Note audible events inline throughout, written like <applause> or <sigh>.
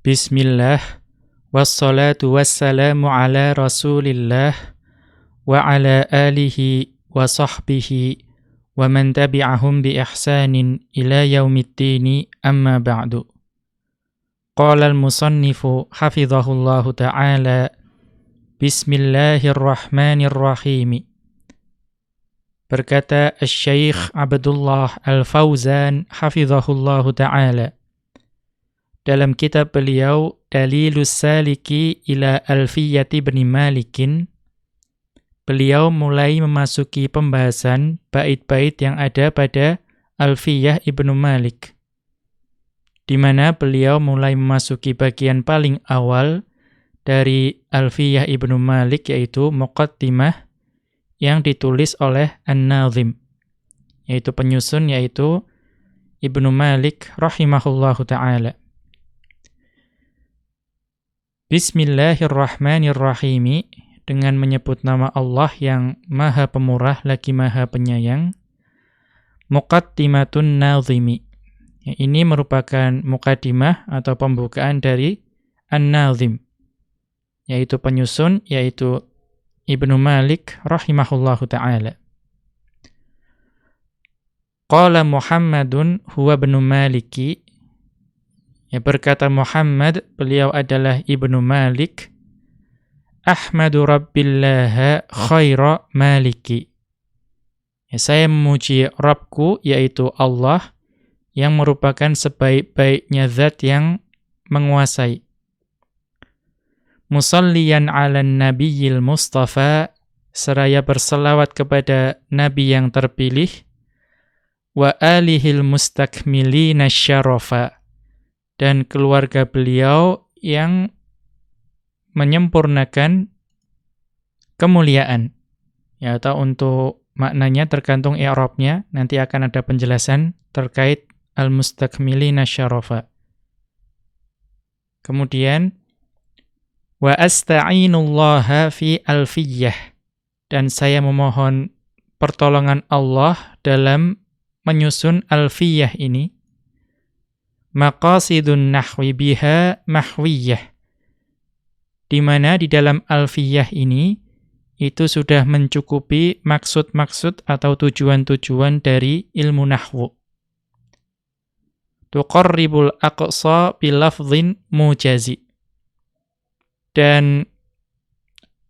Bismillah. Wassalatu wassalamu ala rasulillah Wa ala alihi wa sahbihi Wa man tabi'ahum bi ihsanin ila yaumiddini amma ba'du. Qala al-musannifu hafidhahullahu ta'ala Bismillahirrahmanirrahim. Berkata Al-Syeikh Abdullah Al-Fauzan hafizahullahu ta'ala dalam kitab beliau Dalilus Saliki ila Alfiyati bin Malikin beliau mulai memasuki pembahasan bait-bait yang ada pada Alfiyah Ibnu Malik di mana beliau mulai memasuki bagian paling awal dari Alfiyah Ibnu Malik yaitu Muqaddimah yang ditulis oleh An-Nazim yaitu penyusun yaitu Ibnu Malik rahimahullahu taala Bismillahirrahmanirrahim dengan menyebut nama Allah yang Maha Pemurah lagi Maha Penyayang. Muqaddimatun Nazimi. Ya, ini merupakan mukaddimah atau pembukaan dari An-Nazim yaitu penyusun yaitu Ibnu Malik rahimahullahu taala. Qala Muhammadun huwa ibnu Maliki Ya berkata Muhammad, beliau adalah Ibnu Malik. Ahmadu Rabbillah khaira maliki. Ya, saya memuji Rabbku, yaitu Allah, yang merupakan sebaik-baiknya zat yang menguasai. Musalliyan ala nabiyil mustafa, seraya berselawat kepada Nabi yang terpilih, wa alihil mustakmilina syarafa dan keluarga beliau yang menyempurnakan kemuliaan. Ya, atau untuk maknanya tergantung i'rabnya, nanti akan ada penjelasan terkait al-mustakmilina syarafa. Kemudian wa asta'inullaha fi alfiyah dan saya memohon pertolongan Allah dalam menyusun alfiyah ini maqasidun nahwi biha mahwiyah. Di mana di dalam alfiyah ini itu sudah mencukupi maksud-maksud atau tujuan-tujuan dari ilmu nahwu. Tuqarribul aqsa bilafdhin mujazi. Dan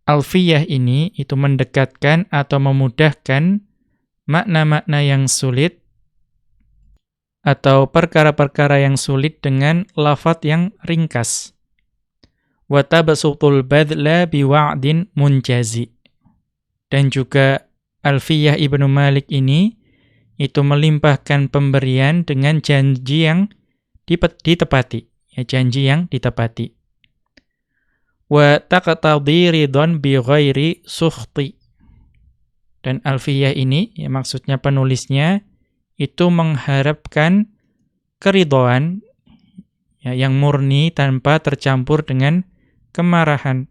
alfiyah ini itu mendekatkan atau memudahkan makna-makna yang sulit atau perkara-perkara yang sulit dengan lafat yang ringkas. Wa tabsutul badla biwa'din munjazi. Dan juga Alfiyah Ibnu Malik ini itu melimpahkan pemberian dengan janji yang ditepati, ya janji yang ditepati. Wa taqtadi ridon bi ghairi sukhti. Dan Alfiyah ini ya maksudnya penulisnya itu mengharapkan keridoan ya, yang murni tanpa tercampur dengan kemarahan.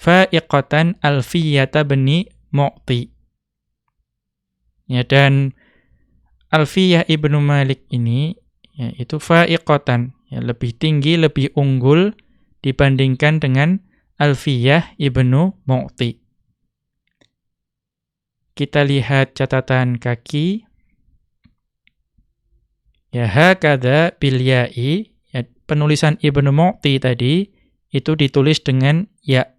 Fa'iqatan alfiyata bani mu'ti. Ya, dan Alfiyah Ibnu Malik ini ya, itu fa'iqatan, ya, lebih tinggi, lebih unggul dibandingkan dengan Alfiyah Ibnu Mu'ti. Kita lihat catatan kaki. Ya hakadha bil ya'i, ya, penulisan Ibnu Mu'ti tadi itu ditulis dengan ya.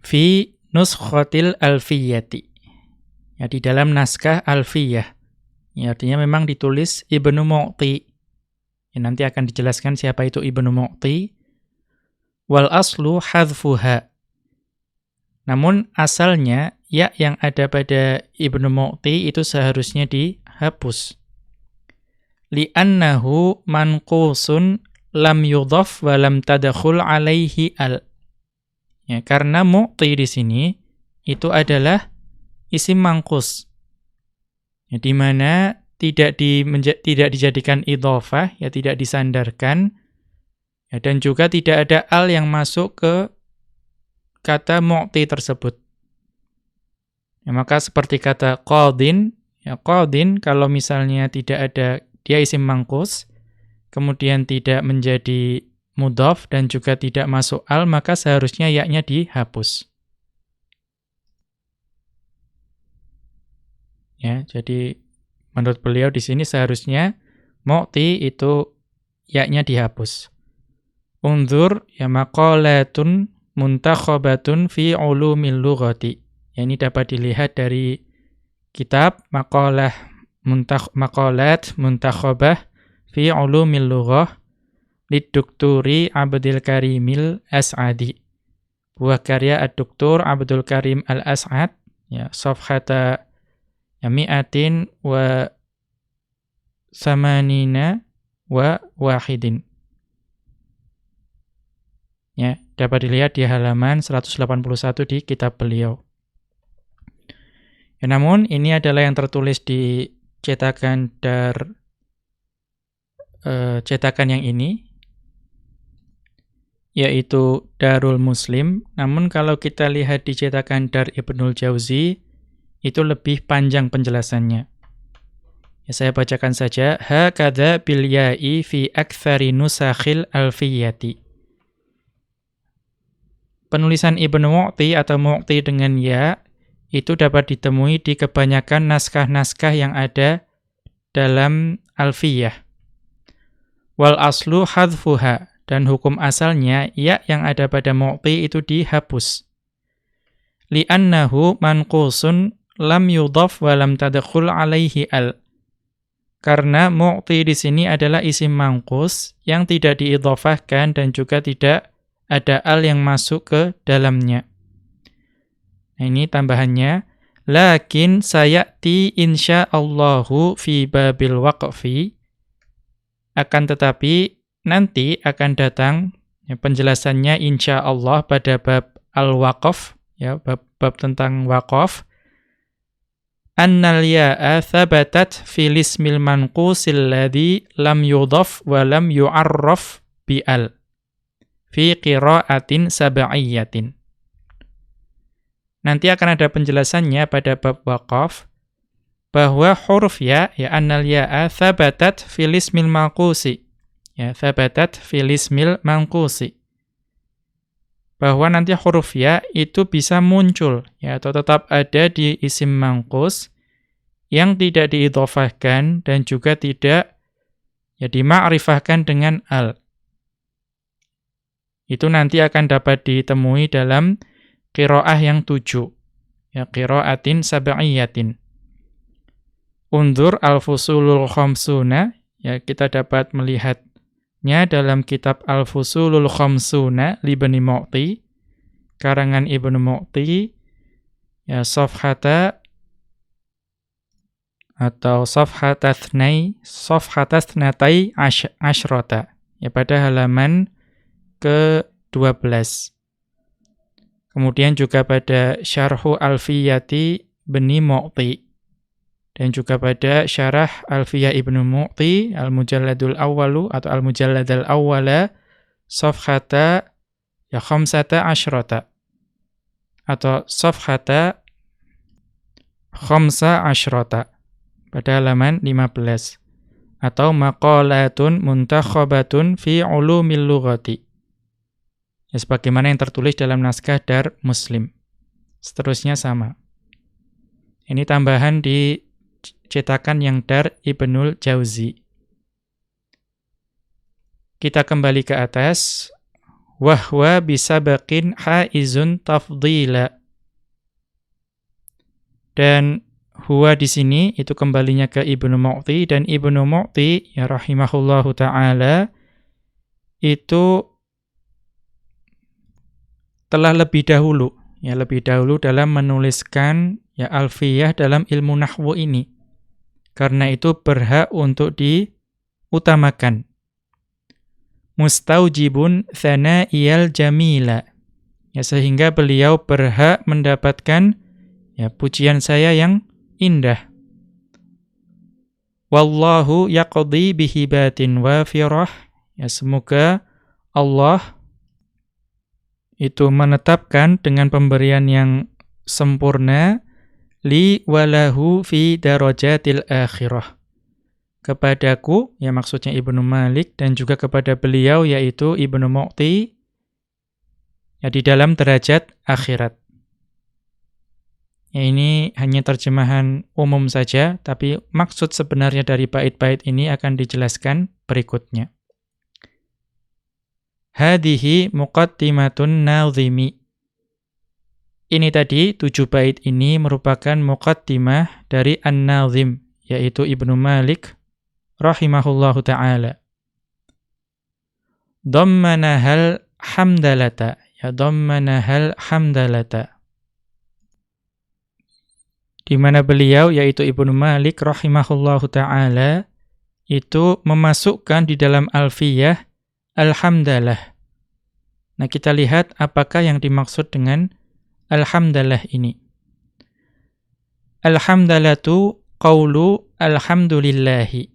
Fi nuskhatil alfiyati. Ya di dalam naskah alfiyah. Ya, artinya memang ditulis Ibnu Mu'ti. Ya, nanti akan dijelaskan siapa itu Ibnu Mu'ti. Wal aslu hadfuha. Namun asalnya ya yang ada pada Ibnu Mu'ti itu seharusnya dihapus li'annahu manqusun lam yudhaf wa lam tadakhul alaihi al. Ya, karena mu'ti di sini itu adalah isim mangkus. Ya, di mana tidak di tidak dijadikan idhofah, ya tidak disandarkan. Ya, dan juga tidak ada al yang masuk ke kata mu'ti tersebut. Ya, maka seperti kata qadin, ya qadin kalau misalnya tidak ada dia isim mangkus, kemudian tidak menjadi mudhaf dan juga tidak masuk al, maka seharusnya yaknya dihapus. Ya, jadi menurut beliau di sini seharusnya mu'ti itu yaknya dihapus. Unzur ya maqalatun muntakhabatun fi ulumil lughati. Ya, ini dapat dilihat dari kitab muntakh maqalat muntakhabah fi ulumil lughah lidukturi Abdul Karimil As'adi. Buah karya Ad-Duktur Abdul Karim Al-As'ad ya safhata ya mi'atin wa samanina wa wahidin. Ya, dapat dilihat di halaman 181 di kitab beliau. Ya, namun ini adalah yang tertulis di cetakan dar uh, cetakan yang ini yaitu Darul Muslim. Namun kalau kita lihat di cetakan Dar Ibnul Jauzi itu lebih panjang penjelasannya. Ya, saya bacakan saja. Hakadha bil ya'i fi aktsari nusakhil alfiyati. Penulisan Ibnu Mu'ti atau Mu'ti dengan ya itu dapat ditemui di kebanyakan naskah-naskah yang ada dalam alfiyah. Wal aslu hadfuha dan hukum asalnya ya yang ada pada Mu'ti itu dihapus. Li'annahu manqusun lam yudhaf wa lam tadkhul alaihi al. Karena Mu'ti di sini adalah isim mangkus yang tidak diidhafahkan dan juga tidak ada al yang masuk ke dalamnya. Nah, ini tambahannya. Lakin sayati insyaallahu fi babil waqfi. Akan tetapi nanti akan datang ya, penjelasannya insyaallah pada bab al-waqf ya bab, bab tentang waqaf annal ya'a thabatat fil ismil manqusil ladzi lam yudhaf wa lam yu'arraf bi al fi qira'atin sab'iyyatin. Nanti akan ada penjelasannya pada bab waqaf bahwa huruf ya ya annal ya'a thabatat fil ismil manqusi. Ya, thabatat fil ismil manqusi. Bahwa nanti huruf ya itu bisa muncul ya atau tetap ada di isim mangkus yang tidak diidhofahkan dan juga tidak ya dima'rifahkan dengan al itu nanti akan dapat ditemui dalam qiraah yang tujuh. Ya, qiraatin sab'iyatin. Undur al-fusulul khamsuna, ya kita dapat melihatnya dalam kitab al-fusulul khamsuna libni Mu'ti, karangan Ibnu Mu'ti, ya safhata atau safhatathnai safhatatnatai asyrata ya pada halaman ke-12. Kemudian juga pada Syarhu Alfiyati Beni Mu'ti. Dan juga pada Syarah Alfiyah Ibnu Mu'ti, Al-Mujalladul Awalu atau Al-Mujalladul Awwala, Sofhata ya khamsata asyrata. Atau Sofhata khamsa asyrata. Pada halaman 15. Atau Maqalatun muntakhabatun fi ulumil lughati Ya, sebagaimana yang tertulis dalam naskah Dar Muslim. Seterusnya sama. Ini tambahan di cetakan yang Dar Ibnul Jauzi. Kita kembali ke atas. Wahwa bisa bakin haizun tafdila. Dan huwa di sini itu kembalinya ke Ibnu Mu'ti dan Ibnu Mu'ti ya rahimahullahu taala itu telah lebih dahulu ya lebih dahulu dalam menuliskan ya alfiyah dalam ilmu nahwu ini. Karena itu berhak untuk diutamakan. Mustaujibun thana'iyal jamila. Ya sehingga beliau berhak mendapatkan ya pujian saya yang indah. Wallahu yaqdi bihibatin wafirah. Ya semoga Allah itu menetapkan dengan pemberian yang sempurna li walahu fi darajatil akhirah kepadaku, ya maksudnya Ibnu Malik, dan juga kepada beliau, yaitu Ibnu Mu'ti, ya di dalam derajat akhirat. Ya ini hanya terjemahan umum saja, tapi maksud sebenarnya dari bait-bait ini akan dijelaskan berikutnya. Hadihi muqaddimatun nazimi. Ini tadi, tujuh bait ini merupakan muqaddimah dari An-Nazim, yaitu Ibnu Malik rahimahullahu ta'ala. hal hamdalata. Ya hal hamdalata. Di mana beliau, yaitu Ibnu Malik rahimahullahu ta'ala, itu memasukkan di dalam alfiyah alhamdalah. Nah kita lihat apakah yang dimaksud dengan alhamdalah ini. Alhamdalatu qawlu alhamdulillahi.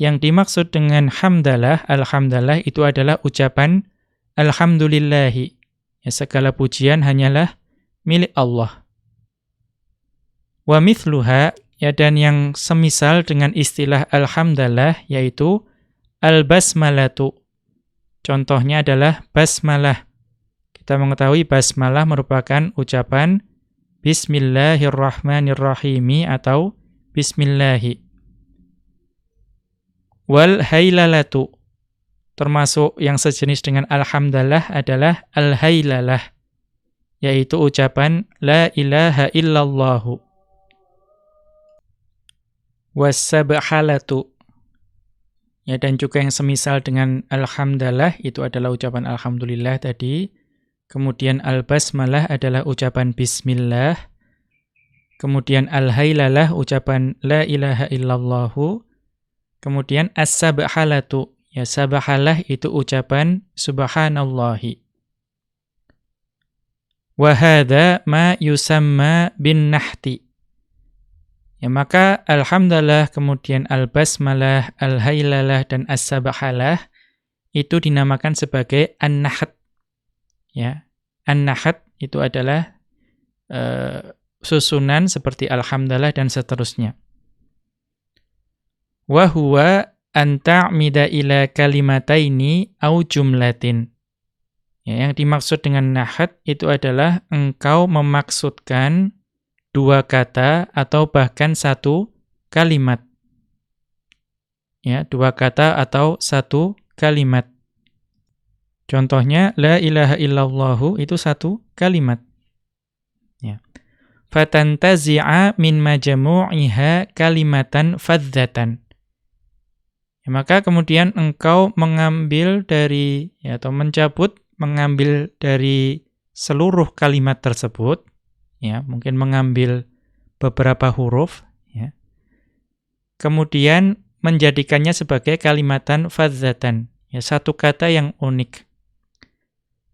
Yang dimaksud dengan hamdalah, alhamdulillah itu adalah ucapan alhamdulillahi. Ya, segala pujian hanyalah milik Allah. Wa mithluha, ya dan yang semisal dengan istilah alhamdulillah yaitu al-basmalatu. Contohnya adalah basmalah. Kita mengetahui basmalah merupakan ucapan Bismillahirrahmanirrahimi atau Bismillahi. Wal hailalatu. Termasuk yang sejenis dengan alhamdulillah adalah al-hailalah. Yaitu ucapan la ilaha illallahu. Wassabhalatu. Ya, dan juga yang semisal dengan alhamdulillah itu adalah ucapan alhamdulillah tadi. Kemudian al-basmalah adalah ucapan bismillah. Kemudian al-hailalah ucapan la ilaha illallahu. Kemudian as-sabhalatu. Ya sabhalah itu ucapan subhanallahi. Wa hadza ma yusamma bin nahti. Ya maka alhamdulillah kemudian al-basmalah, al-hailalah dan as-sabhalah itu dinamakan sebagai an-naht. Ya. An-naht itu adalah uh, susunan seperti alhamdulillah dan seterusnya wa huwa an ta'mida ila kalimataini au jumlatin. Ya, yang dimaksud dengan nahat itu adalah engkau memaksudkan dua kata atau bahkan satu kalimat. Ya, dua kata atau satu kalimat. Contohnya la ilaha illallahu itu satu kalimat. Ya. Fatantazi'a min majmu'iha kalimatan fadzatan. Ya, maka kemudian engkau mengambil dari ya, atau mencabut mengambil dari seluruh kalimat tersebut ya mungkin mengambil beberapa huruf ya. Kemudian menjadikannya sebagai kalimatan fadzatan ya satu kata yang unik.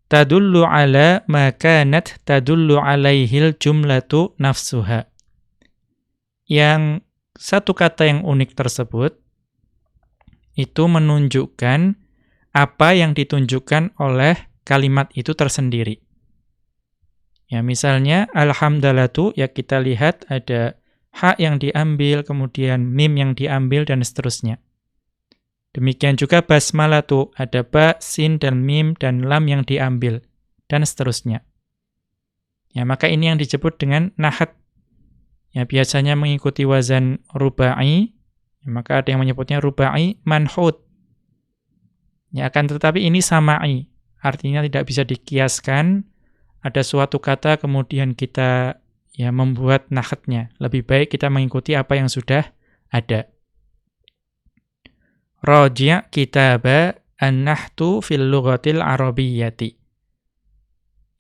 Tadullu ala ma kanat tadullu alaihil jumlatu nafsuha. Yang satu kata yang unik tersebut itu menunjukkan apa yang ditunjukkan oleh kalimat itu tersendiri. Ya, misalnya alhamdulillatu ya kita lihat ada hak yang diambil, kemudian mim yang diambil dan seterusnya. Demikian juga basmalatu ada ba, sin dan mim dan lam yang diambil dan seterusnya. Ya, maka ini yang disebut dengan nahat. Ya, biasanya mengikuti wazan rubai Ya, maka ada yang menyebutnya rubai manhud. Ya, akan tetapi ini sama'i. Artinya tidak bisa dikiaskan. Ada suatu kata kemudian kita ya membuat nahatnya. Lebih baik kita mengikuti apa yang sudah ada. Raji' kitaba an-nahtu fil lughatil arabiyyati.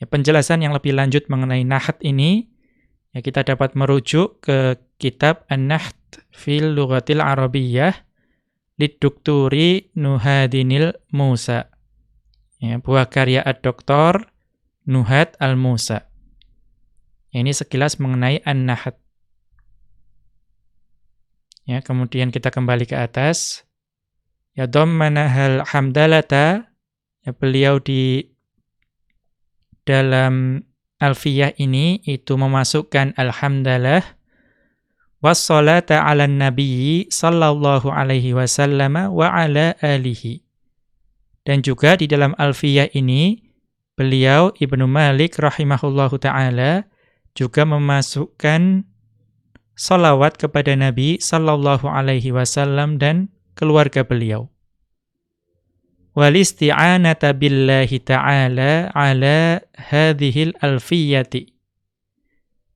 Ya, penjelasan yang lebih lanjut mengenai nahat ini ya kita dapat merujuk ke kitab An-Naht fil Lughatil Arabiyyah Lidukturi Nuhadinil Musa. Ya, buah karya ad-doktor Nuhad al-Musa. Ya, ini sekilas mengenai An-Nahat. Ya, kemudian kita kembali ke atas. Ya hal hamdalata. Ya, beliau di dalam alfiyah ini itu memasukkan alhamdulillah wassalata 'alan nabiyyi sallallahu alaihi wasallam wa ala alihi. Dan juga di dalam Alfiyah ini beliau Ibnu Malik rahimahullahu taala juga memasukkan salawat kepada Nabi sallallahu alaihi wasallam dan keluarga beliau. Walisti'anata billahi ta'ala ala hadhil alfiyati.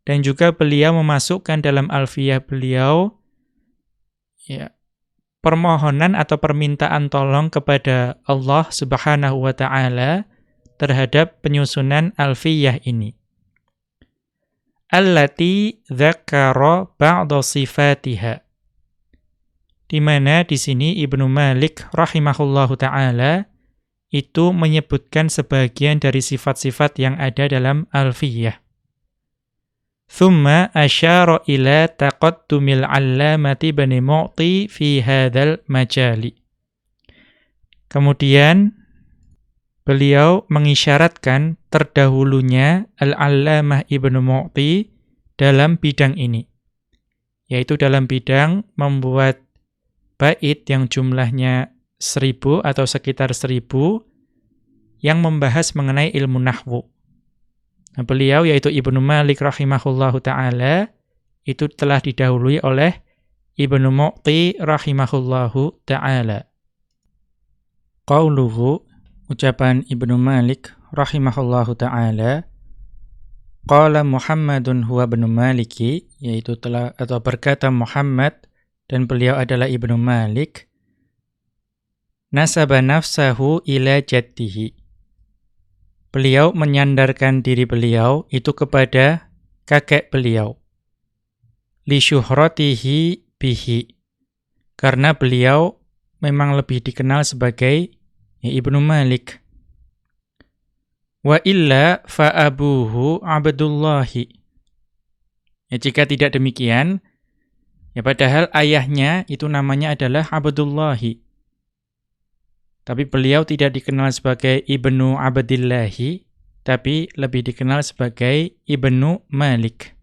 Dan juga beliau memasukkan dalam alfiyah beliau ya, permohonan atau permintaan tolong kepada Allah Subhanahu wa taala terhadap penyusunan alfiyah ini. Allati dzakara ba'da sifatiha. Di mana di sini Ibnu Malik rahimahullahu taala itu menyebutkan sebagian dari sifat-sifat yang ada dalam alfiyah. Thumma asyara ila taqaddumil allamati bani mu'ti fi hadzal majali. Kemudian beliau mengisyaratkan terdahulunya Al-Allamah Ibnu Mu'ti dalam bidang ini. Yaitu dalam bidang membuat bait yang jumlahnya seribu atau sekitar seribu yang membahas mengenai ilmu nahwu. Nah, beliau yaitu Ibnu Malik rahimahullahu taala itu telah didahului oleh Ibnu Mu'ti rahimahullahu taala. Qauluhu ucapan Ibnu Malik rahimahullahu taala Qala Muhammadun huwa ibnu Maliki yaitu telah atau berkata Muhammad dan beliau adalah Ibnu Malik nasaba nafsahu ila jaddihi beliau menyandarkan diri beliau itu kepada kakek beliau. Li syuhratihi bihi. Karena beliau memang lebih dikenal sebagai ya, Ibnu Malik. Wa illa fa abuhu Abdullahi. Ya, jika tidak demikian, ya padahal ayahnya itu namanya adalah Abdullahi. Tapi beliau tidak dikenal sebagai Ibnu Abdillahi, tapi lebih dikenal sebagai Ibnu Malik.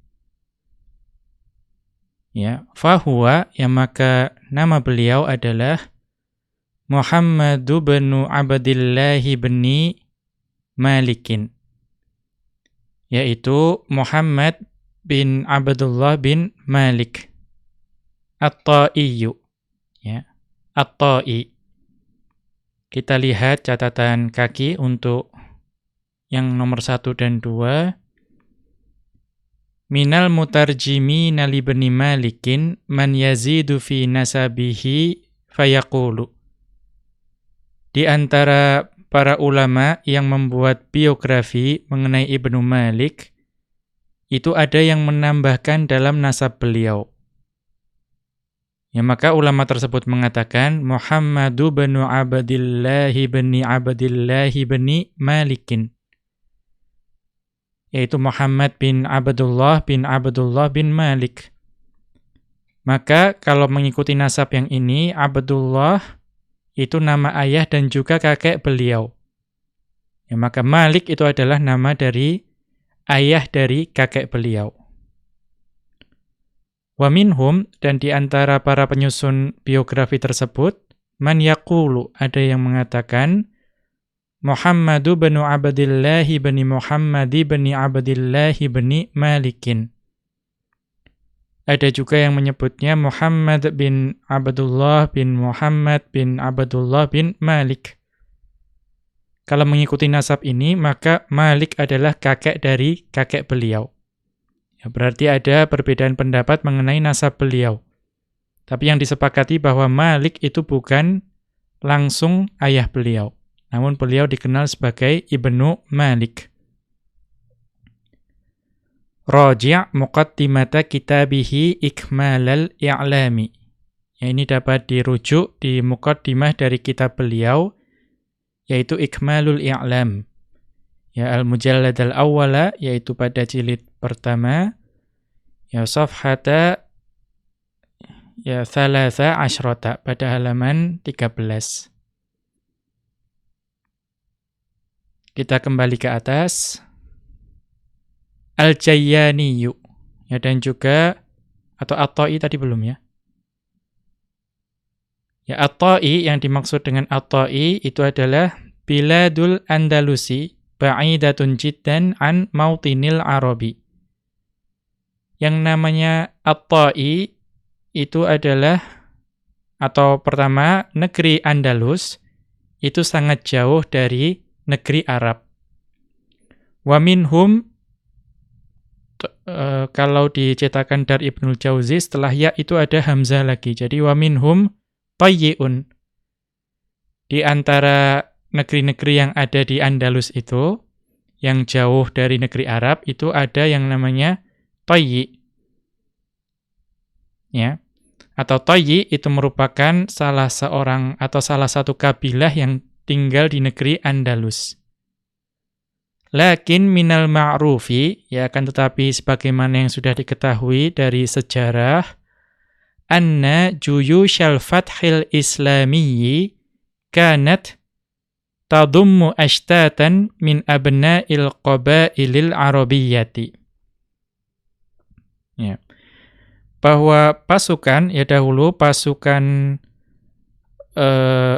Ya, fahuwa yang maka nama beliau adalah Muhammad bin Abdillah bin Malikin. Yaitu Muhammad bin Abdullah bin Malik. At-Ta'iyu. Ya, At-Ta'i. Kita lihat catatan kaki untuk yang nomor satu dan dua. Minal mutarjimi nalibni malikin man yazidu fi nasabihi fayaqulu. Di antara para ulama yang membuat biografi mengenai Ibnu Malik, itu ada yang menambahkan dalam nasab beliau. Ya maka ulama tersebut mengatakan Muhammadu bin Abdillah bin Abdillah bin Malikin. Yaitu Muhammad bin Abdullah bin Abdullah bin Malik. Maka kalau mengikuti nasab yang ini, Abdullah itu nama ayah dan juga kakek beliau. Ya, maka Malik itu adalah nama dari ayah dari kakek beliau. Wa minhum dan di antara para penyusun biografi tersebut man yaqulu ada yang mengatakan Muhammadu bin Abdillah bin Muhammad bin Abdillah bin Malikin. Ada juga yang menyebutnya Muhammad bin Abdullah bin Muhammad bin Abdullah bin Malik. Kalau mengikuti nasab ini, maka Malik adalah kakek dari kakek beliau. Ya, berarti ada perbedaan pendapat mengenai nasab beliau. Tapi yang disepakati bahwa Malik itu bukan langsung ayah beliau. Namun beliau dikenal sebagai Ibnu Malik. Raji' muqaddimata kitabihi ikmalal i'lami. Ya, ini dapat dirujuk di muqaddimah dari kitab beliau, yaitu Ikmalul I'lam. Ya, Al-Mujallad al-awwala, yaitu pada jilid pertama ya safhata ya thalatha asyrata pada halaman 13. Kita kembali ke atas. Al-Jayyaniyu. Ya dan juga Atau At-Ta'i tadi belum ya? Ya, At-Ta'i yang dimaksud dengan At-Ta'i itu adalah Biladul Andalusi ba'idatun jiddan an mautinil Arabi. Yang namanya At-Ta'i itu adalah atau pertama negeri Andalus itu sangat jauh dari negeri Arab. Wa minhum uh, kalau dicetakan dari Ibnul Jauzi setelah ya itu ada hamzah lagi. Jadi wa minhum tayyi'un. Di antara negeri-negeri yang ada di Andalus itu yang jauh dari negeri Arab itu ada yang namanya tayyi. Ya. Atau tayyi itu merupakan salah seorang atau salah satu kabilah yang tinggal di negeri Andalus. Lakin minal ma'rufi, ya akan tetapi sebagaimana yang sudah diketahui dari sejarah, anna juyushal fathil islamiyyi kanat tadummu ashtatan min abna'il qabailil arabiyyati. Ya. Bahwa pasukan, ya dahulu pasukan eh,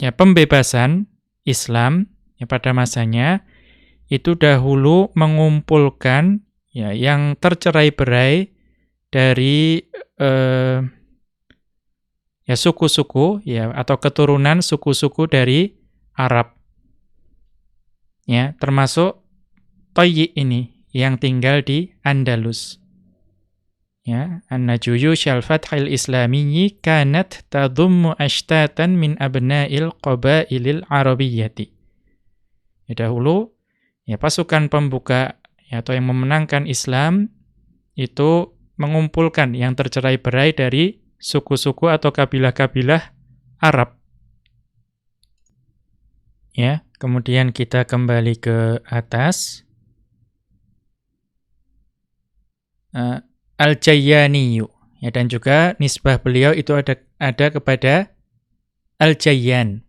ya pembebasan Islam ya pada masanya itu dahulu mengumpulkan ya yang tercerai-berai dari eh, ya suku-suku ya atau keturunan suku-suku dari Arab. Ya, termasuk Toyi ini yang tinggal di Andalus. Ya, an-najuyu syal fathil islamiyyi kanat tadhummu ashtatan min abna'il qabailil arabiyyati. Ya dahulu ya pasukan pembuka ya, atau yang memenangkan Islam itu mengumpulkan yang tercerai-berai dari suku-suku atau kabilah-kabilah Arab. Ya, kemudian kita kembali ke atas. Uh, Al-Jayyaniyu. Ya, dan juga nisbah beliau itu ada ada kepada Al-Jayyan.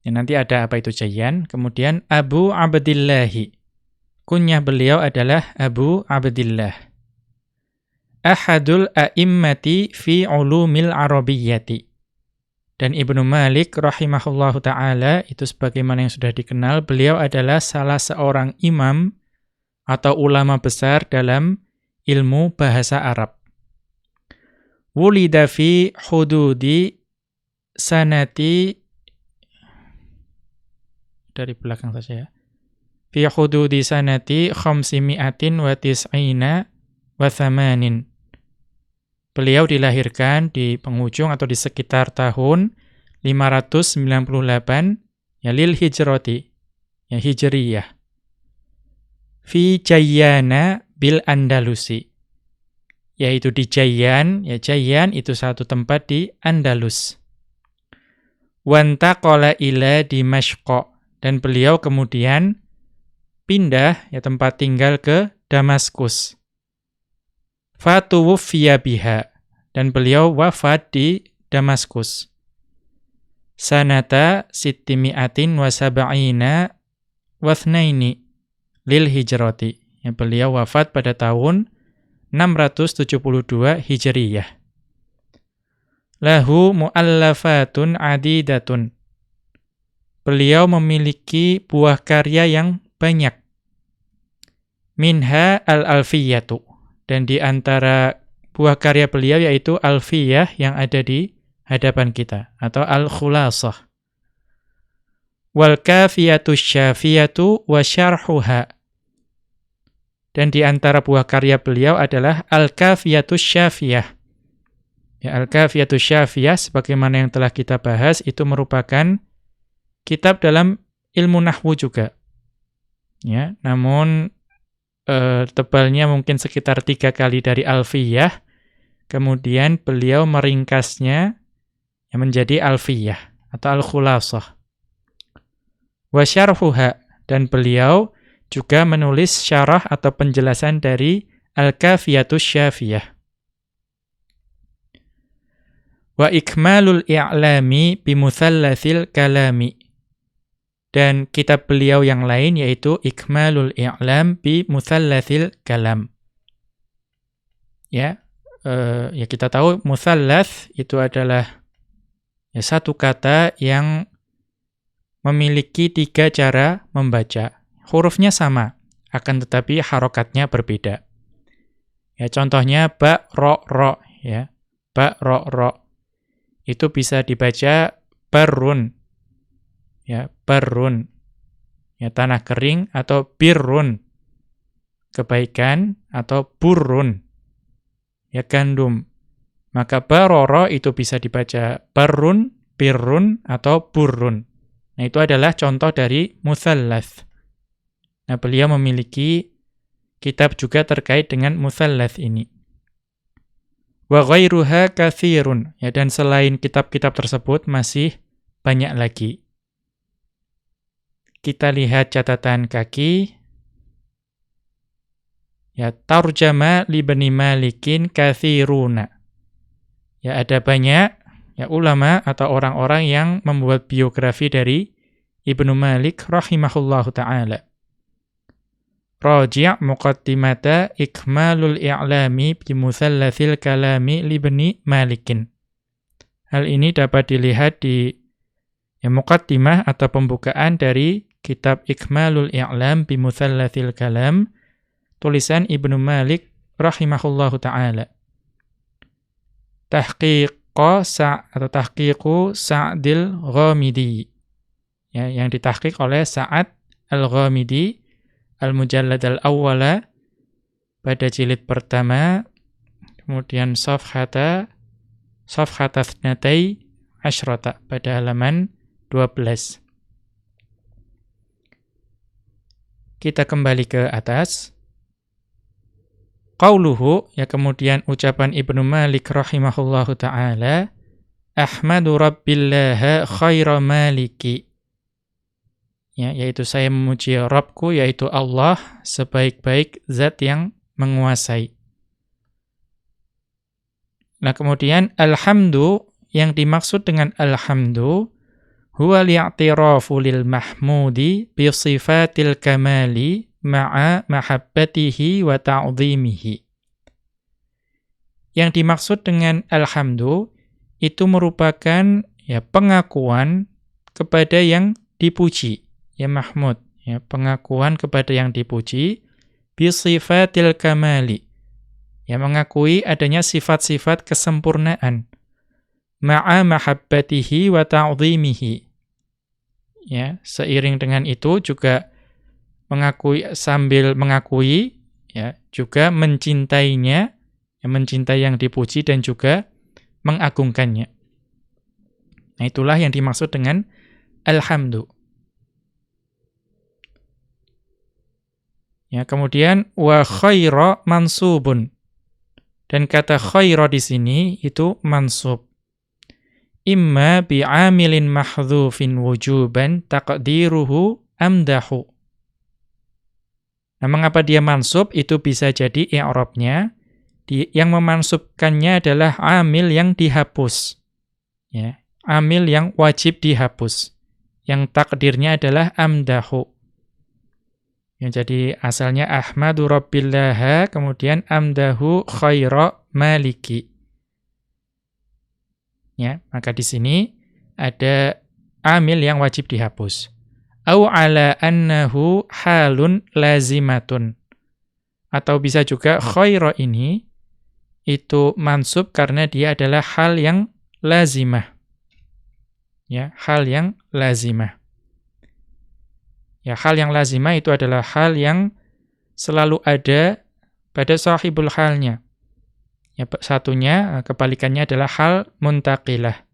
Ya, nanti ada apa itu Jayyan. Kemudian Abu Abdillahi. Kunyah beliau adalah Abu Abdillah. Ahadul a'immati fi ulumil arabiyyati. Dan Ibnu Malik rahimahullahu taala itu sebagaimana yang sudah dikenal, beliau adalah salah seorang imam atau ulama besar dalam ilmu bahasa Arab. Wulida fi hududi sanati dari belakang saja ya. Fi hududi sanati khamsimi'atin wa tis'ina wa thamanin. Beliau dilahirkan di penghujung atau di sekitar tahun 598 ya lil hijrati ya hijriyah. Fi Jayyana bil Andalusi. Yaitu di Jayyan, ya Jayyan itu satu tempat di Andalus. Wantaqala ila Dimashq dan beliau kemudian pindah ya tempat tinggal ke Damaskus. Fatuwuffiya biha dan beliau wafat di Damaskus. Sanata sittimi'atin wa sab'ina wathnaini lil hijrati. Ya, beliau wafat pada tahun 672 Hijriyah. Lahu mu'allafatun adidatun beliau memiliki buah karya yang banyak. Minha al-alfiyatu. Dan di antara buah karya beliau yaitu alfiyah yang ada di hadapan kita. Atau al-khulasah. Wal kafiyatu syafiyatu wa syarhuha. Dan di antara buah karya beliau adalah al-kafiyatu syafiyah. Ya, al-kafiyatu syafiyah sebagaimana yang telah kita bahas itu merupakan kitab dalam ilmu nahwu juga. Ya, namun e, tebalnya mungkin sekitar tiga kali dari alfiyah. Kemudian beliau meringkasnya yang menjadi alfiyah atau al-khulasah. Wa dan beliau juga menulis syarah atau penjelasan dari Al-Kafiyatus Syafiyah. Wa ikmalul i'lami bimuthallathil kalami dan kitab beliau yang lain yaitu Ikmalul I'lam bi Muthallathil Kalam. ya uh, ya kita tahu musallath itu adalah ya satu kata yang memiliki tiga cara membaca. Hurufnya sama, akan tetapi harokatnya berbeda. Ya contohnya ba ro ro ya. Ba ro ro. Itu bisa dibaca barun. Ya, barun. Ya tanah kering atau birrun. Kebaikan atau burun ya gandum. Maka baroro itu bisa dibaca barun, birrun, atau burun. Nah, itu adalah contoh dari musallath. Nah, beliau memiliki kitab juga terkait dengan musallath ini. Wa ghairuha kathirun. Ya, dan selain kitab-kitab tersebut masih banyak lagi. Kita lihat catatan kaki. Ya, tarjama li bani Malikin kathiruna. Ya, ada banyak ya ulama atau orang-orang yang membuat biografi dari Ibnu Malik rahimahullahu taala. Raji' muqaddimata ikmalul i'lami bi muthallathil kalami li bani Malikin. Hal ini dapat dilihat di ya, muqaddimah atau pembukaan dari kitab Ikmalul I'lam bi Muthallathil Kalam tulisan Ibnu Malik rahimahullahu taala. Tahqiqa sa atau tahqiqu Sa'dil Ghamidi. Ya, yang ditahqiq oleh Sa'ad Al-Ghamidi Al-Mujallad Al-Awwala pada jilid pertama kemudian safhata safhata tsnatai asyrata pada halaman 12. Kita kembali ke atas. Qauluhu, ya kemudian ucapan Ibnu Malik rahimahullahu ta'ala, Ahmadu Rabbillaha khaira maliki. Ya, yaitu saya memuji Rabbku, yaitu Allah, sebaik-baik zat yang menguasai. Nah kemudian, Alhamdu, yang dimaksud dengan Alhamdu, huwa li'tirafu lil mahmudi bi sifatil kamali ma'a mahabbatihi wa ta'zimihi. Yang dimaksud dengan alhamdu itu merupakan ya pengakuan kepada yang dipuji, ya mahmud, ya pengakuan kepada yang dipuji bi sifatil kamali. Ya mengakui adanya sifat-sifat kesempurnaan ma'a mahabbatihi wa ta'zimihi. Ya, seiring dengan itu juga mengakui sambil mengakui ya juga mencintainya ya, mencintai yang dipuji dan juga mengagungkannya. Nah itulah yang dimaksud dengan alhamdu. Ya kemudian wa khaira mansubun. Dan kata khaira di sini itu mansub imma bi'amilin mahdhufin wujuban taqdiruhu amdahu Nah, mengapa dia mansub? Itu bisa jadi i'rabnya yang memansubkannya adalah amil yang dihapus. Ya, amil yang wajib dihapus. Yang takdirnya adalah amdahu. Yang jadi asalnya ahmadu rabbillaha kemudian amdahu khaira maliki. Ya, maka di sini ada amil yang wajib dihapus au ala annahu halun lazimatun. Atau bisa juga khaira ini itu mansub karena dia adalah hal yang lazimah. Ya, hal yang lazimah. Ya, hal yang lazimah itu adalah hal yang selalu ada pada sahibul halnya. Ya, satunya kebalikannya adalah hal muntaqilah.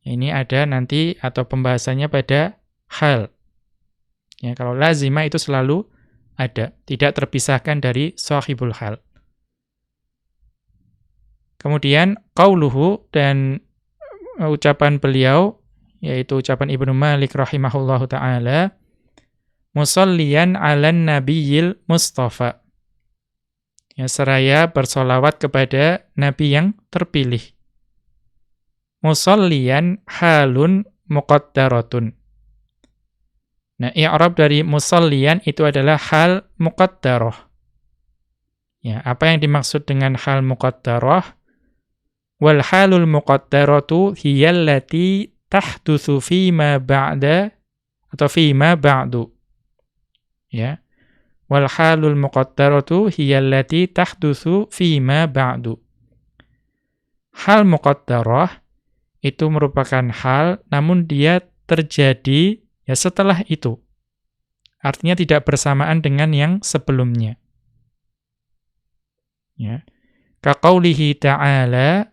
Ini ada nanti atau pembahasannya pada hal. Ya, kalau lazimah itu selalu ada, tidak terpisahkan dari sahibul hal. Kemudian qauluhu dan uh, ucapan beliau yaitu ucapan Ibnu Malik rahimahullahu taala musalliyan 'alan nabiyil mustafa. Ya seraya bersolawat kepada nabi yang terpilih. Musalliyan halun muqaddaratun. Nah, i'rab dari musallian itu adalah hal muqaddarah. Ya, apa yang dimaksud dengan hal muqaddarah? Wal halul muqaddaratu hiya allati tahdutsu ma ba'da atau fi ma ba'du. Ya. Wal halul muqaddaratu hiya allati tahdutsu ma ba'du. Hal muqaddarah itu merupakan hal namun dia terjadi ya setelah itu. Artinya tidak bersamaan dengan yang sebelumnya. Ya. Kaqaulihi ta'ala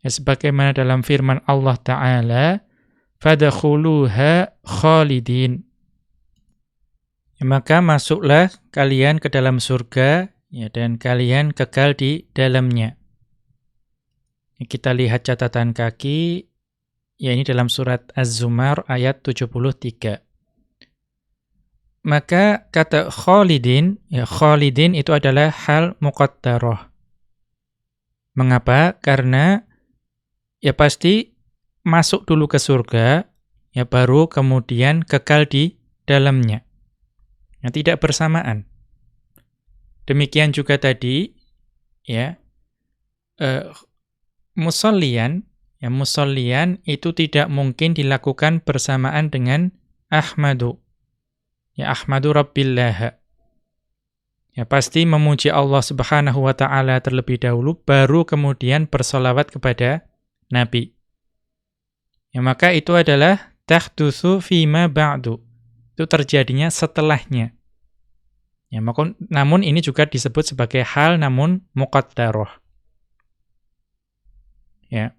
ya sebagaimana dalam firman Allah taala fadkhuluha khalidin. Maka masuklah kalian ke dalam surga ya dan kalian kekal di dalamnya. Ya, kita lihat catatan kaki ya ini dalam surat Az-Zumar ayat 73. Maka kata khalidin, ya khalidin itu adalah hal muqaddarah. Mengapa? Karena ya pasti masuk dulu ke surga, ya baru kemudian kekal di dalamnya. Ya, tidak bersamaan. Demikian juga tadi, ya, eh, musallian, ya musallian itu tidak mungkin dilakukan bersamaan dengan Ahmadu. Ya Ahmadu Rabbillah. Ya pasti memuji Allah Subhanahu wa taala terlebih dahulu baru kemudian bersolawat kepada Nabi. Ya maka itu adalah tahdutsu fima ba'du. Itu terjadinya setelahnya. Ya, maka, namun ini juga disebut sebagai hal namun muqaddarah. Ya.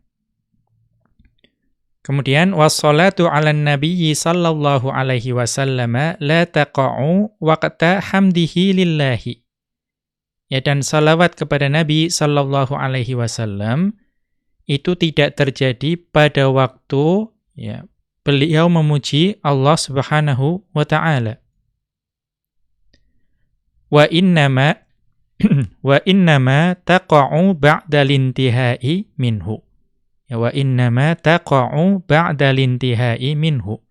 Kemudian wassalatu 'alan nabiyyi sallallahu alaihi wasallam la taqa'u waqta hamdihi lillahi. Ya dan salawat kepada Nabi sallallahu alaihi wasallam itu tidak terjadi pada waktu ya beliau memuji Allah Subhanahu wa taala. Wa innama <clears throat> wa innama taqa'u ba'da lintihai minhu. Ya, wa innama taqa'u ba'da lintihai minhu.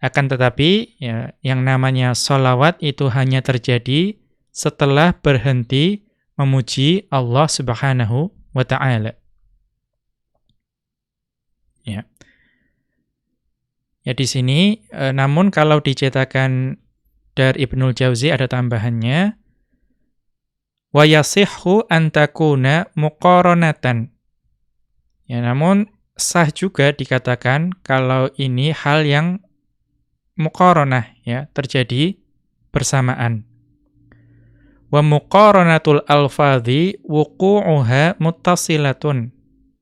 Akan tetapi ya, yang namanya solawat itu hanya terjadi setelah berhenti memuji Allah Subhanahu wa taala. Ya. Ya di sini e, namun kalau dicetakan dari Ibnul Jauzi ada tambahannya wa yasihhu an takuna muqaranatan Ya, namun sah juga dikatakan kalau ini hal yang muqaranah ya, terjadi bersamaan. Wa muqaranatul alfadhi wuqu'uha muttasilatun.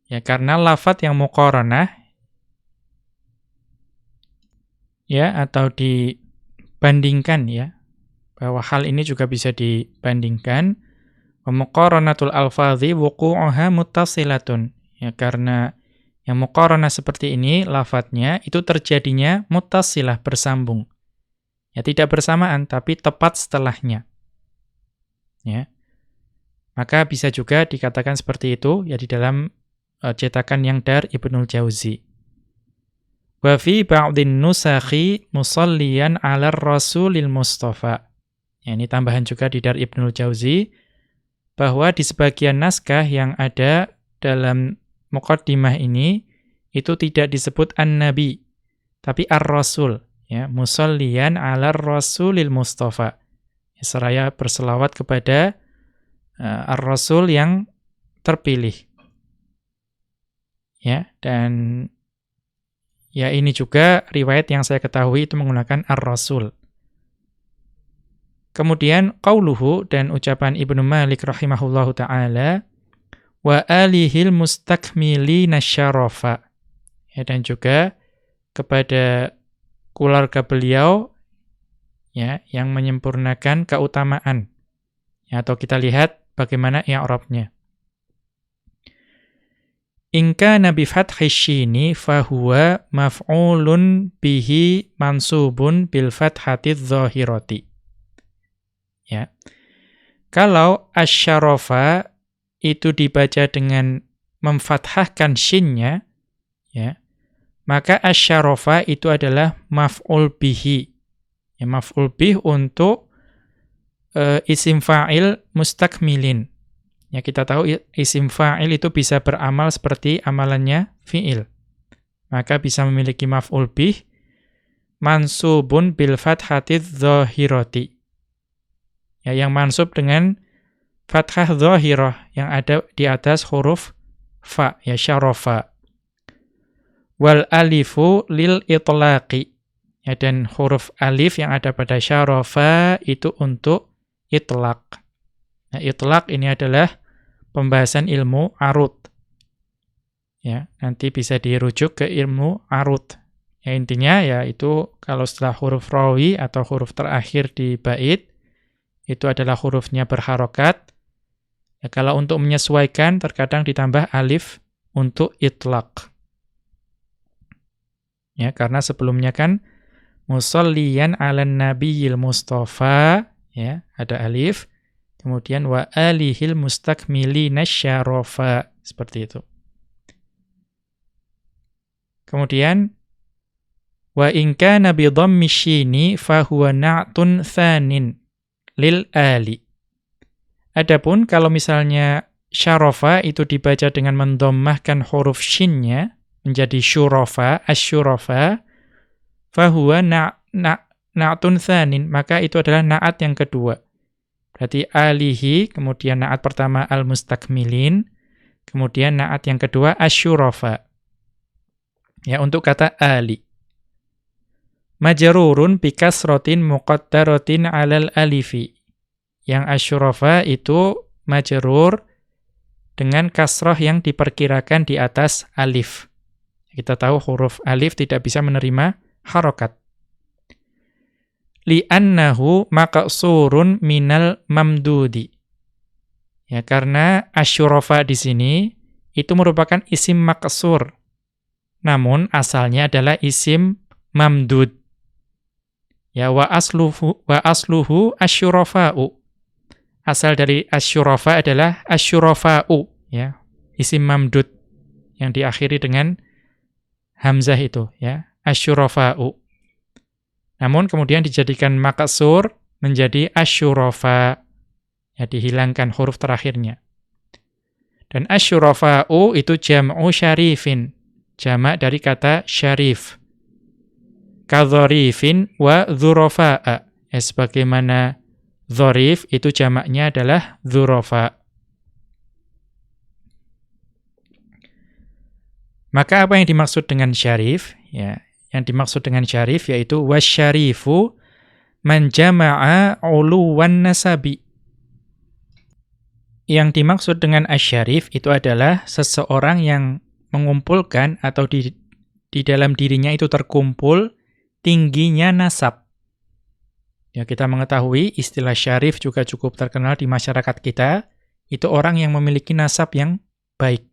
Ya, karena lafat yang muqaranah ya atau dibandingkan ya bahwa hal ini juga bisa dibandingkan muqaranatul alfadhi wuqu'uha muttasilatun Ya, karena yang muqaranah seperti ini, lafadznya itu terjadinya mutasilah, bersambung. Ya, tidak bersamaan, tapi tepat setelahnya. Ya. Maka bisa juga dikatakan seperti itu, ya di dalam uh, cetakan yang dar Ibnul Jauzi. Wa fi ba'dhin nusakhi musalliyan 'ala rasulil mustafa. Ya, ini tambahan juga di dar Ibnul Jauzi bahwa di sebagian naskah yang ada dalam muqaddimah ini itu tidak disebut an-nabi tapi ar-rasul ya musallian 'ala rasulil mustafa ya, seraya berselawat kepada uh, ar-rasul yang terpilih ya dan ya ini juga riwayat yang saya ketahui itu menggunakan ar-rasul Kemudian qauluhu dan ucapan Ibnu Malik rahimahullahu taala wa alihil mustakmilina syarafa. Ya, dan juga kepada keluarga beliau ya yang menyempurnakan keutamaan. Ya, atau kita lihat bagaimana i'rabnya. Inka nabi fathi fahuwa maf'ulun bihi mansubun bil fathati dhahirati. Ya. Kalau asyarafa itu dibaca dengan memfathahkan shinnya, ya, maka asyarafa itu adalah maf'ul bihi. Ya, maf'ul bih untuk uh, isim fa'il mustakmilin. Ya kita tahu isim fa'il itu bisa beramal seperti amalannya fi'il. Maka bisa memiliki maf'ul bih mansubun bil fathatiz zahirati. Ya yang mansub dengan fathah zahirah yang ada di atas huruf fa ya syarafa. Wal alifu lil itlaqi. Ya dan huruf alif yang ada pada syarafa itu untuk itlaq. Nah, itlaq ini adalah pembahasan ilmu arut. Ya, nanti bisa dirujuk ke ilmu arut. Ya intinya ya itu kalau setelah huruf rawi atau huruf terakhir di bait itu adalah hurufnya berharokat. Ya, kalau untuk menyesuaikan terkadang ditambah alif untuk itlaq. Ya, karena sebelumnya kan musalliyan 'alan nabiyil mustafa ya, ada alif. Kemudian wa alihil mustakmili nasyarafa. Seperti itu. Kemudian wa in kana bi dhammi syini fa huwa na'tun thanin lil ali. Adapun kalau misalnya syarafa itu dibaca dengan mendommahkan huruf shinnya menjadi syurafa, asyurafa, fahuwa na, na, thanin, maka itu adalah na'at yang kedua. Berarti alihi, kemudian naat pertama al-mustakmilin, kemudian naat yang kedua asyurafa. Ya, untuk kata ali. Majarurun bikasrotin muqaddaratin alal alifi. Yang asyurafa itu majarur dengan kasroh yang diperkirakan di atas alif. Kita tahu huruf alif tidak bisa menerima harokat li'annahu maqsurun minal mamdudi. Ya, karena asyurafa di sini itu merupakan isim maksur. Namun asalnya adalah isim mamdud. Ya wa asluhu wa asluhu asyurafa'u. Asal dari asyurafa adalah asyurafa'u, ya. Isim mamdud yang diakhiri dengan hamzah itu, ya. Asyurafa'u. Namun kemudian dijadikan makasur menjadi asyurafa. Ya, dihilangkan huruf terakhirnya. Dan asyurafa'u itu jam'u syarifin. Jamak dari kata syarif. Kadhorifin wa dhurofa'a. Ya, sebagaimana dhorif itu jamaknya adalah dhurofa. Maka apa yang dimaksud dengan syarif? Ya, yang dimaksud dengan syarif yaitu wasyarifu man jama'a uluwan nasabi. Yang dimaksud dengan asyarif itu adalah seseorang yang mengumpulkan atau di di dalam dirinya itu terkumpul tingginya nasab. Ya, kita mengetahui istilah syarif juga cukup terkenal di masyarakat kita, itu orang yang memiliki nasab yang baik.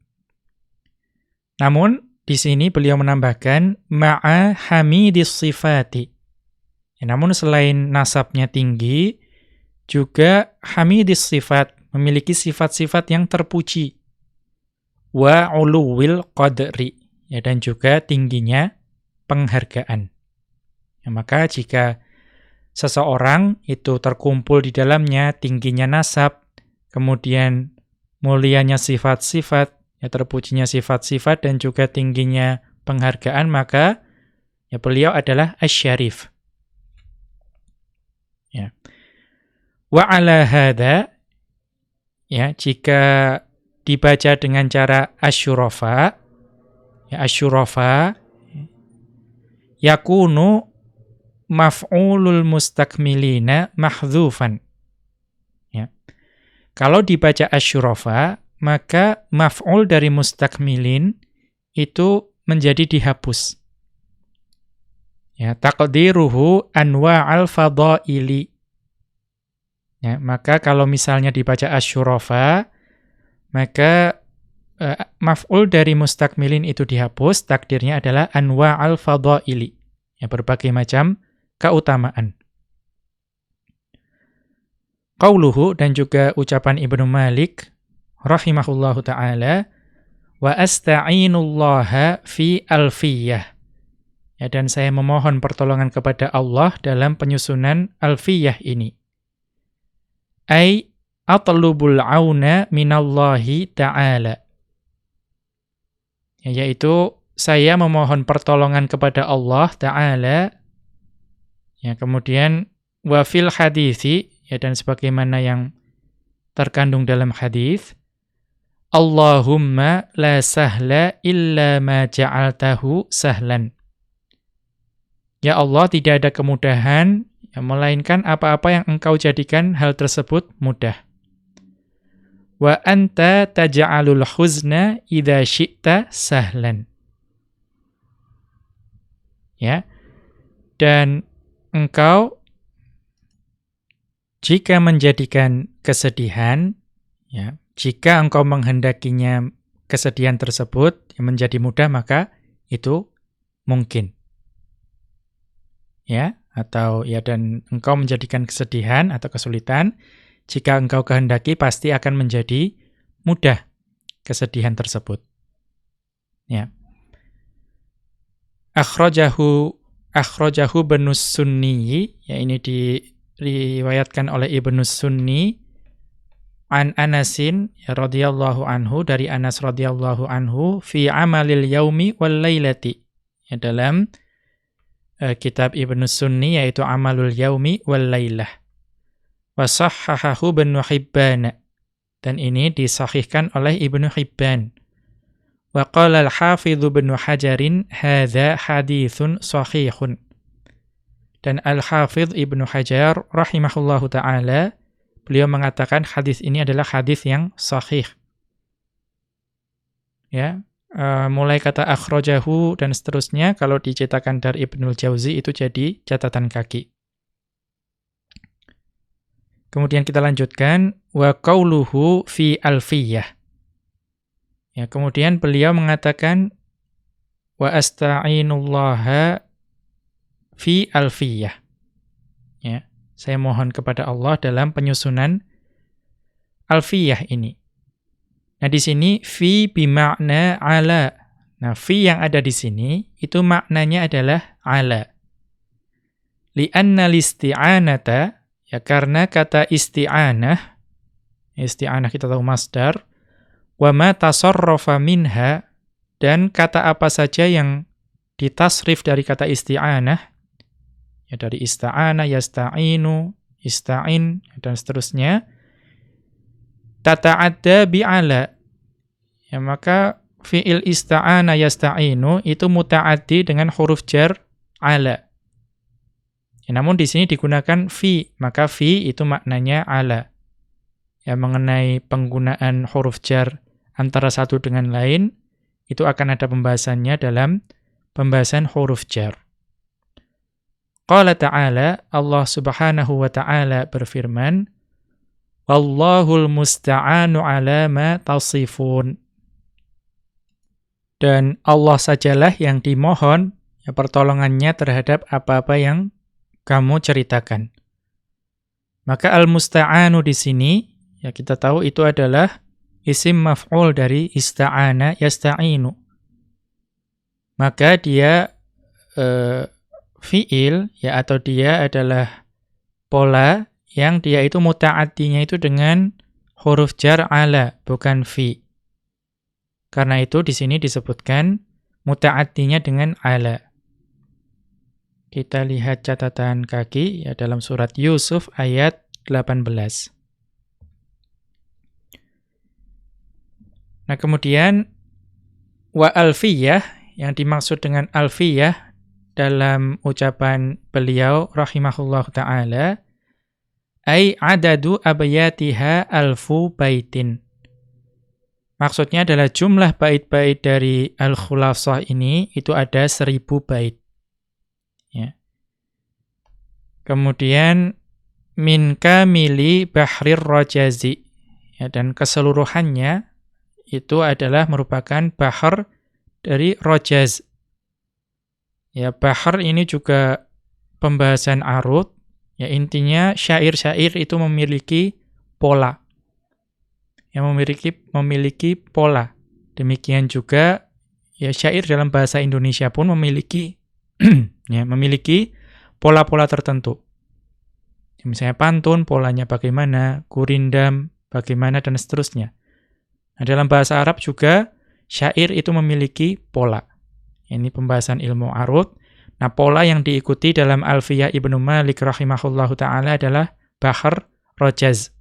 Namun, di sini beliau menambahkan ma'a hamidis sifati. Ya, namun selain nasabnya tinggi, juga hamidis sifat, memiliki sifat-sifat yang terpuji. Wa uluwil qadri, ya, dan juga tingginya penghargaan. Ya, maka jika seseorang itu terkumpul di dalamnya tingginya nasab, kemudian mulianya sifat-sifat, ya terpujinya sifat-sifat dan juga tingginya penghargaan maka ya beliau adalah asyarif. Ya. Wa ala hadha ya jika dibaca dengan cara asyurafa ya asyurafa yakunu maf'ulul mustakmilina mahdzufan. Ya. Kalau dibaca asyurafa maka maf'ul dari mustakmilin itu menjadi dihapus. Ya, taqdiruhu anwa'al fadaili. Ya, maka kalau misalnya dibaca asyurafa, maka uh, maf'ul dari mustakmilin itu dihapus, takdirnya adalah anwa'al fadaili. Ya, berbagai macam keutamaan. Qauluhu dan juga ucapan Ibnu Malik rahimahullahu taala wa asta'inullaha fi alfiyah. Ya, dan saya memohon pertolongan kepada Allah dalam penyusunan alfiyah ini. ay atlubul auna minallahi ta'ala. Ya, yaitu saya memohon pertolongan kepada Allah Ta'ala. Ya, kemudian wafil hadithi, ya dan sebagaimana yang terkandung dalam hadis Allahumma la sahla illa ma ja'altahu sahlan. Ya Allah, tidak ada kemudahan, ya, melainkan apa-apa yang engkau jadikan hal tersebut mudah. Wa anta taj'alul huzna idha syi'ta sahlan. Ya. Dan engkau jika menjadikan kesedihan, ya, jika engkau menghendakinya kesedihan tersebut menjadi mudah, maka itu mungkin. Ya, atau ya dan engkau menjadikan kesedihan atau kesulitan, jika engkau kehendaki pasti akan menjadi mudah kesedihan tersebut. Ya. Akhrajahu akhrajahu benus sunni, ya ini diriwayatkan oleh Ibnu Sunni an Anasin ya radhiyallahu anhu dari Anas radhiyallahu anhu fi amalil yaumi wal lailati. Ya dalam uh, kitab Ibnu Sunni yaitu Amalul Yaumi wal Lailah. Wa sahhahahu Ibnu Hibban. Dan ini disahihkan oleh Ibnu Hibban. Wa qala al-Hafidz Ibnu Hajarin hadza haditsun sahihun. Dan Al-Hafidz Ibnu Hajar rahimahullahu taala beliau mengatakan hadis ini adalah hadis yang sahih. Ya, uh, mulai kata akhrajahu dan seterusnya kalau dicetakan dari Ibnul Jauzi itu jadi catatan kaki. Kemudian kita lanjutkan wa qauluhu fi alfiyah. Ya, kemudian beliau mengatakan wa asta'inullaha fi alfiyah. Ya. Saya mohon kepada Allah dalam penyusunan alfiyah ini. Nah, di sini fi bimakna ala. Nah, fi yang ada di sini itu maknanya adalah ala. Li'anna listi'anata ya karena kata isti'anah isti'anah kita tahu masdar wa ma tasarrafa minha dan kata apa saja yang ditasrif dari kata isti'anah ya dari ista'ana, yasta'inu, ista'in dan seterusnya. Tata'adda bi'ala. Ya maka fi'il ista'ana yasta'inu itu muta'addi dengan huruf jar ala. Ya, namun di sini digunakan fi maka fi itu maknanya ala. Ya mengenai penggunaan huruf jar antara satu dengan lain itu akan ada pembahasannya dalam pembahasan huruf jar Qala ta'ala, Allah subhanahu wa ta'ala berfirman, Wallahul musta'anu ala ma tasifun. Dan Allah sajalah yang dimohon ya, pertolongannya terhadap apa-apa yang kamu ceritakan. Maka al-musta'anu di sini, ya kita tahu itu adalah isim maf'ul dari ista'ana yasta'inu. Maka dia eh, fiil ya atau dia adalah pola yang dia itu muta'addinya itu dengan huruf jar ala bukan fi. Karena itu di sini disebutkan muta'addinya dengan ala. Kita lihat catatan kaki ya dalam surat Yusuf ayat 18. Nah, kemudian wa alfiyah yang dimaksud dengan alfiyah dalam ucapan beliau rahimahullah taala ai adadu abayatiha alfu baitin. Maksudnya adalah jumlah bait-bait dari al-khulasah ini itu ada seribu bait. Ya. Kemudian min kamili bahrir rajazi. Ya dan keseluruhannya itu adalah merupakan bahar dari rojaz Ya, bahar ini juga pembahasan arut. Ya, intinya syair-syair itu memiliki pola. Yang memiliki memiliki pola. Demikian juga ya syair dalam bahasa Indonesia pun memiliki <clears throat> ya, memiliki pola-pola tertentu. Misalnya pantun, polanya bagaimana, gurindam, bagaimana, dan seterusnya. Nah, dalam bahasa Arab juga, syair itu memiliki pola. Ini pembahasan ilmu arut. Nah, pola yang diikuti dalam Alfiyah Ibnu Malik rahimahullahu ta'ala adalah Bahar Rojaz.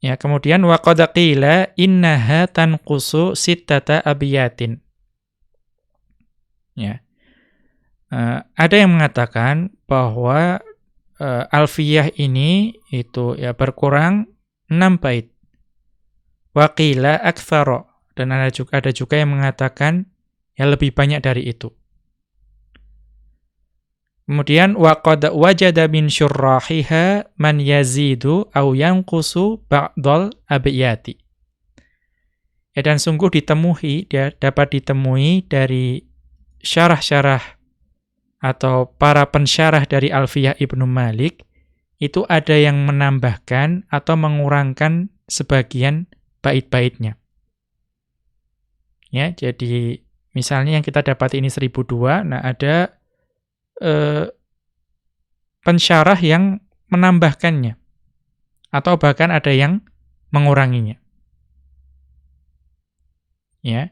Ya, kemudian wa qad qila innaha tanqusu sittata abiyatin. Ya. Uh, ada yang mengatakan bahwa uh, alfiyah ini itu ya berkurang 6 bait. Wa qila aktsara dan ada juga ada juga yang mengatakan ya lebih banyak dari itu. Kemudian waqad wajada min syurrahiha man yazidu aw yanqusu ba'dal abiyati. Ya dan sungguh ditemui dia dapat ditemui dari syarah-syarah atau para pensyarah dari Alfiyah Ibnu Malik itu ada yang menambahkan atau mengurangkan sebagian bait-baitnya. Ya, jadi misalnya yang kita dapat ini 1002, nah ada eh, pensyarah yang menambahkannya. Atau bahkan ada yang menguranginya. Ya.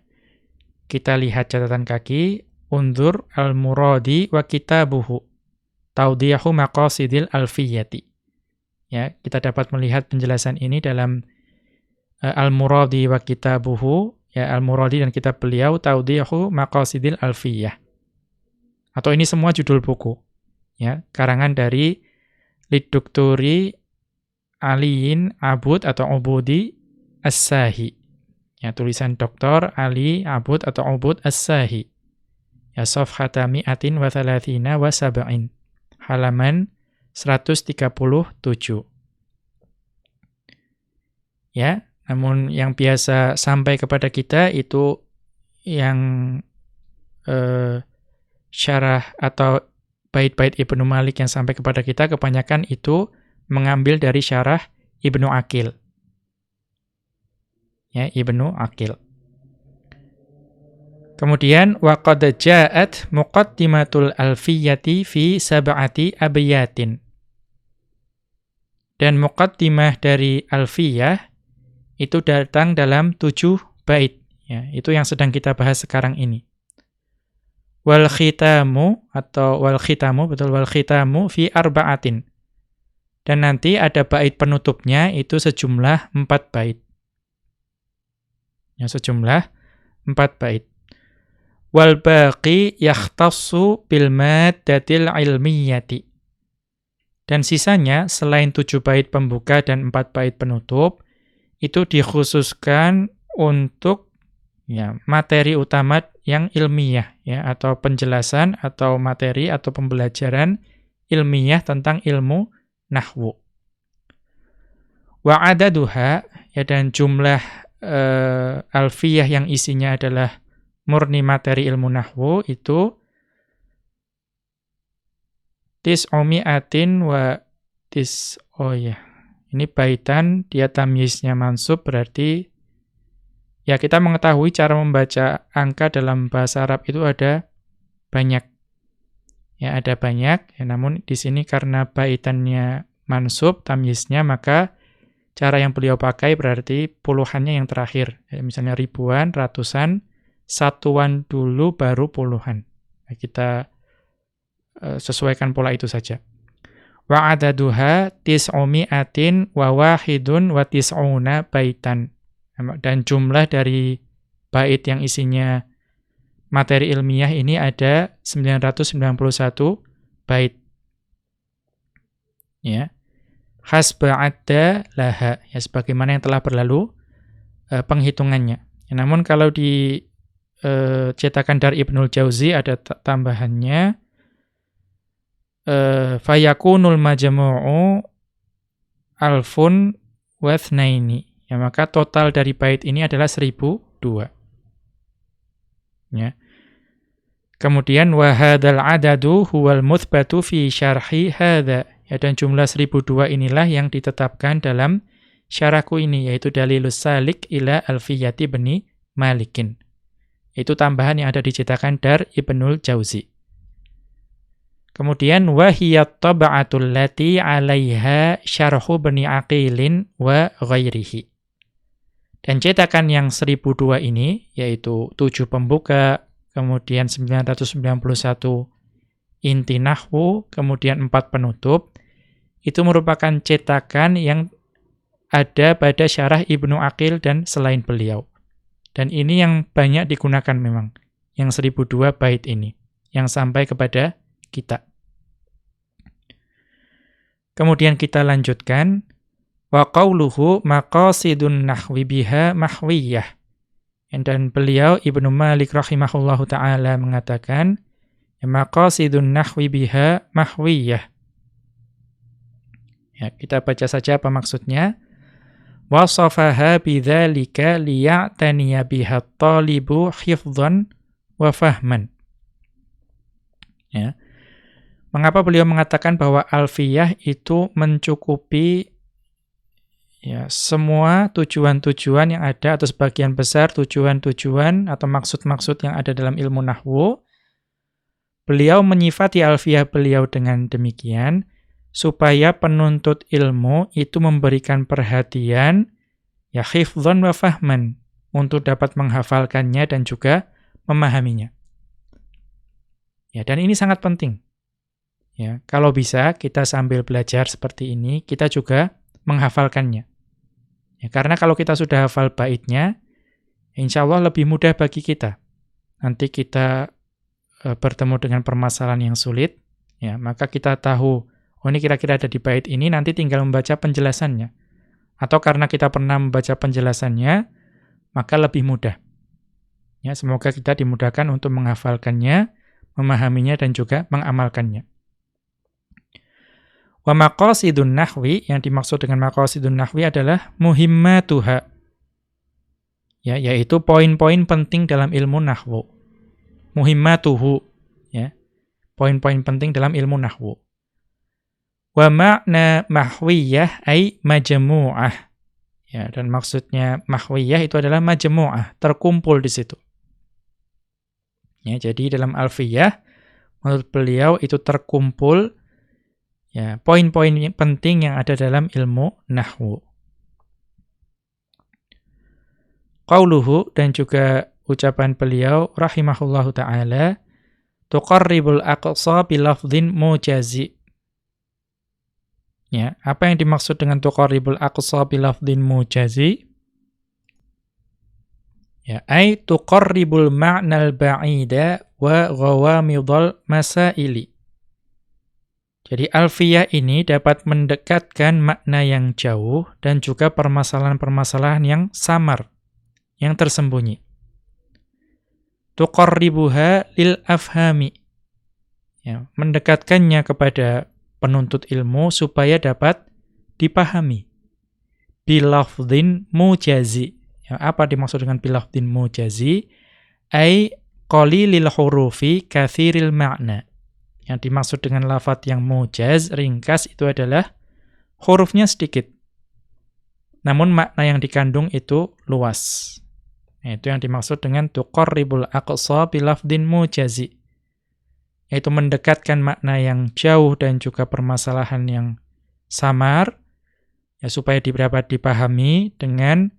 Kita lihat catatan kaki. Undur al-muradi wa kitabuhu. Taudiyahu maqasidil alfiyati. Ya, kita dapat melihat penjelasan ini dalam uh, al-muradi wa kitabuhu. Ya, al-muradi dan kitab beliau Taudiyahu maqasidil alfiyah. Atau ini semua judul buku. Ya, karangan dari Lidukturi Aliin Abud atau Ubudi As-Sahi. Ya, tulisan Dr. Ali Abud atau Ubud As-Sahi. Ya, safhata mi'atin wa thalathina wa sab'in. Halaman 137. Ya, namun yang biasa sampai kepada kita itu yang eh, syarah atau bait-bait Ibnu Malik yang sampai kepada kita kebanyakan itu mengambil dari syarah Ibnu Akil. Ya, Ibnu Akil. Kemudian waqad ja'at muqaddimatul alfiyati fi sab'ati abiyatin. Dan muqaddimah dari alfiyah itu datang dalam tujuh bait. Ya, itu yang sedang kita bahas sekarang ini wal khitamu atau wal khitamu betul wal khitamu fi arba'atin. Dan nanti ada bait penutupnya itu sejumlah empat bait. Ya, sejumlah empat bait. Wal baqi yakhtassu bil maddatil ilmiyati. Dan sisanya selain tujuh bait pembuka dan empat bait penutup itu dikhususkan untuk ya materi utama yang ilmiah ya atau penjelasan atau materi atau pembelajaran ilmiah tentang ilmu nahwu. Wa adaduha ya dan jumlah uh, alfiyah yang isinya adalah murni materi ilmu nahwu itu tis'umi'atin wa tis oh ya ini baitan dia tamyiznya mansub berarti Ya, kita mengetahui cara membaca angka dalam bahasa Arab itu ada banyak. Ya, ada banyak. Ya, namun di sini karena baitannya mansub, tamyiznya, maka cara yang beliau pakai berarti puluhannya yang terakhir. Ya, misalnya ribuan, ratusan, satuan dulu baru puluhan. Ya, kita uh, sesuaikan pola itu saja. Wa adaduha tis'umi'atin wa wahidun wa tis'una baitan. Dan jumlah dari bait yang isinya materi ilmiah ini ada 991 bait. Ya. Hasba adda laha. Ya, sebagaimana yang telah berlalu eh, penghitungannya. Ya, namun kalau di eh, cetakan dari Ibnul Jauzi ada tambahannya eh, fayakunul majmu'u alfun wathnaini Ya, maka total dari bait ini adalah 1002. Ya. Kemudian wa hadzal adadu huwal muthbatu fi syarhi hadza. Ya, dan jumlah 1002 inilah yang ditetapkan dalam syarahku ini yaitu dalilus salik ila alfiyati bani malikin. Itu tambahan yang ada dicetakan dar Ibnul Jauzi. Kemudian wahiyat tab'atul lati 'alaiha syarhu bani aqilin wa ghairihi. Dan cetakan yang 1002 ini yaitu 7 pembuka, kemudian 991 inti nahwu, kemudian 4 penutup, itu merupakan cetakan yang ada pada syarah Ibnu Aqil dan selain beliau. Dan ini yang banyak digunakan memang, yang 1002 bait ini, yang sampai kepada kita. Kemudian kita lanjutkan wa qauluhu maqasidun nahwi biha mahwiyah. Dan beliau Ibnu Malik rahimahullahu taala mengatakan maqasidun nahwi biha mahwiyah. Ya, kita baca saja apa maksudnya. Wasafaha bidzalika liya'taniya biha talibu hifdhan wa fahman. Ya. Mengapa beliau mengatakan bahwa alfiyah itu mencukupi ya semua tujuan-tujuan yang ada atau sebagian besar tujuan-tujuan atau maksud-maksud yang ada dalam ilmu nahwu. Beliau menyifati alfiyah beliau dengan demikian supaya penuntut ilmu itu memberikan perhatian ya hifdzan wa fahman untuk dapat menghafalkannya dan juga memahaminya. Ya, dan ini sangat penting. Ya, kalau bisa kita sambil belajar seperti ini, kita juga menghafalkannya. Ya, karena kalau kita sudah hafal baitnya, insya Allah lebih mudah bagi kita. Nanti kita e, bertemu dengan permasalahan yang sulit, ya, maka kita tahu, oh ini kira-kira ada di bait ini, nanti tinggal membaca penjelasannya. Atau karena kita pernah membaca penjelasannya, maka lebih mudah. Ya, semoga kita dimudahkan untuk menghafalkannya, memahaminya, dan juga mengamalkannya. Wa maqasidun nahwi, yang dimaksud dengan maqasidun nahwi adalah muhimmatuha. Ya, yaitu poin-poin penting dalam ilmu nahwu. Muhimmatuhu, ya. Poin-poin penting dalam ilmu nahwu. Wa ma'na mahwiyah ay majmu'ah. Ya, dan maksudnya mahwiyah itu adalah majmu'ah, terkumpul di situ. Ya, jadi dalam alfiyah menurut beliau itu terkumpul Ya, poin-poin penting yang ada dalam ilmu nahwu. Qauluhu dan juga ucapan beliau rahimahullahu taala tuqarribul aqsa bilafdhin mujazi. Ya, apa yang dimaksud dengan tuqarribul aqsa bilafdhin mujazi? Ya, ay tuqarribul ma'nal ba'ida wa ghawamidhal masaili. Jadi alfiyah ini dapat mendekatkan makna yang jauh dan juga permasalahan-permasalahan yang samar, yang tersembunyi. Tuqarribuha lil afhami. Ya, mendekatkannya kepada penuntut ilmu supaya dapat dipahami. Bilafdhin mujazi. Ya, apa dimaksud dengan bilafdhin mujazi? Ay qalilil hurufi kathiril ma'na yang dimaksud dengan lafat yang mujaz, ringkas, itu adalah hurufnya sedikit. Namun makna yang dikandung itu luas. Nah, itu yang dimaksud dengan tuqarribul aqsa bilafdin mujazi. Yaitu mendekatkan makna yang jauh dan juga permasalahan yang samar, ya supaya dapat dipahami dengan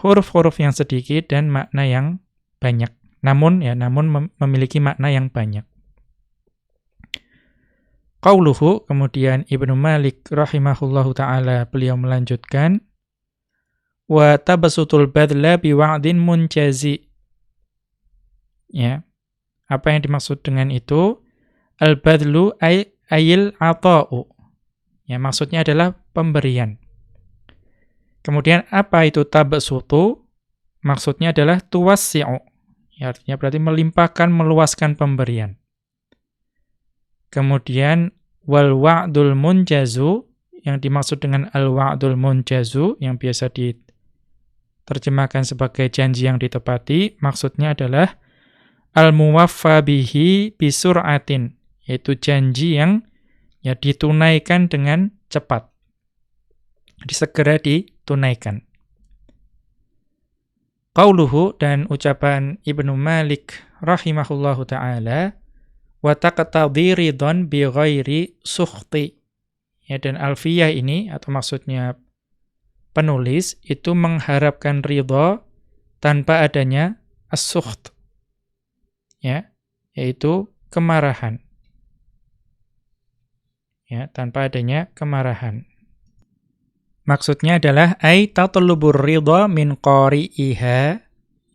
huruf-huruf yang sedikit dan makna yang banyak. Namun ya, namun memiliki makna yang banyak. Qauluhu, kemudian Ibnu Malik rahimahullahu taala beliau melanjutkan wa tabasutul badla biwa'din munjazi. Ya. Apa yang dimaksud dengan itu? Al-badlu ay ayil ata'u. Ya, maksudnya adalah pemberian. Kemudian apa itu tabasutu? Maksudnya adalah tuwassi'u. Ya, artinya berarti melimpahkan, meluaskan pemberian. Kemudian wal wa'dul munjazu yang dimaksud dengan al wa'dul munjazu yang biasa diterjemahkan sebagai janji yang ditepati maksudnya adalah al muwaffa bihi bisur'atin yaitu janji yang ya ditunaikan dengan cepat. Disegera ditunaikan. Qauluhu dan ucapan Ibnu Malik rahimahullahu taala wa taqtadhi ridon bi ghairi sukhti. Ya dan alfiyah ini atau maksudnya penulis itu mengharapkan ridho tanpa adanya as-sukht. Ya, yaitu kemarahan. Ya, tanpa adanya kemarahan. Maksudnya adalah ai tatlubur ridha min qari'iha.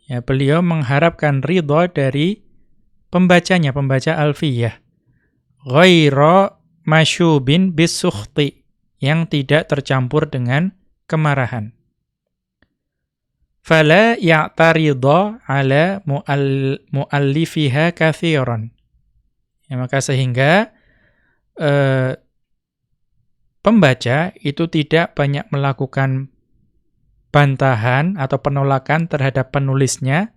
Ya, beliau mengharapkan ridha dari pembacanya, pembaca alfiyah. Ghaira masyubin bisukhti yang tidak tercampur dengan kemarahan. Fala ya'taridha ala muallifiha kathiran. Ya, maka sehingga eh, pembaca itu tidak banyak melakukan bantahan atau penolakan terhadap penulisnya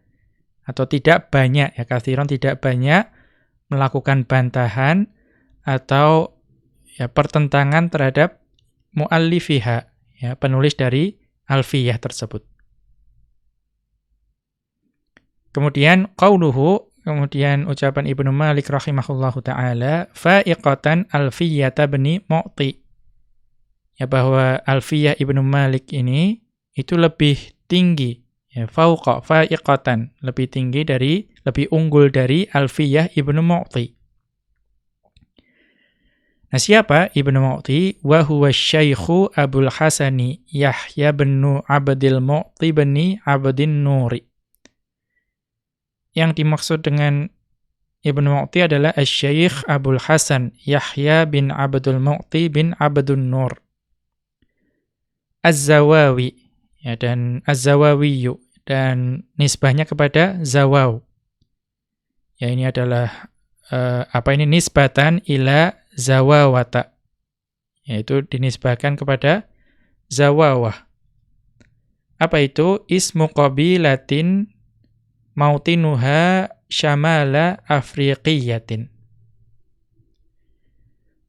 atau tidak banyak ya kathiron tidak banyak melakukan bantahan atau ya pertentangan terhadap muallifiha ya penulis dari alfiyah tersebut. Kemudian qauluhu kemudian ucapan Ibnu Malik rahimahullahu taala fa'iqatan alfiyata bani Mu'ti ya bahwa Alfiyah Ibnu Malik ini itu lebih tinggi ya fauqa faiqatan lebih tinggi dari lebih unggul dari Alfiyah Ibnu Mu'ti. Nah, siapa Ibnu Mu'ti? Wa huwa Syaikhu Abdul Hasani Yahya bin Abdil Mu'ti bin Abdin Nuri. Yang dimaksud dengan Ibnu Mu'ti adalah Asy-Syaikh Abdul Hasan Yahya bin Abdul Mu'ti bin Abdun Nur. Az-Zawawi ya dan Az-Zawawiyu dan nisbahnya kepada Zawaw. Ya ini adalah uh, apa ini nisbatan ila Zawawata. Yaitu dinisbahkan kepada Zawawah. Apa itu? Ismu qabilatin mautinuha syamala afriqiyatin.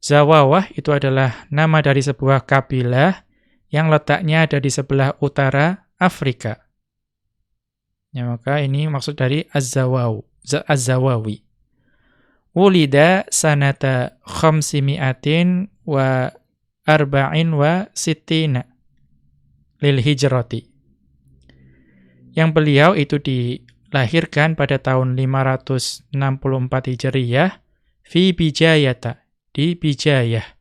Zawawah itu adalah nama dari sebuah kabilah yang letaknya ada di sebelah utara Afrika. Ya, maka ini maksud dari Az-Zawawi. Az-Zawawi. Wulida sanata khamsimi'atin wa arba'in wa sittina lil hijrati. Yang beliau itu dilahirkan pada tahun 564 Hijriyah fi Bijayata, di Bijayah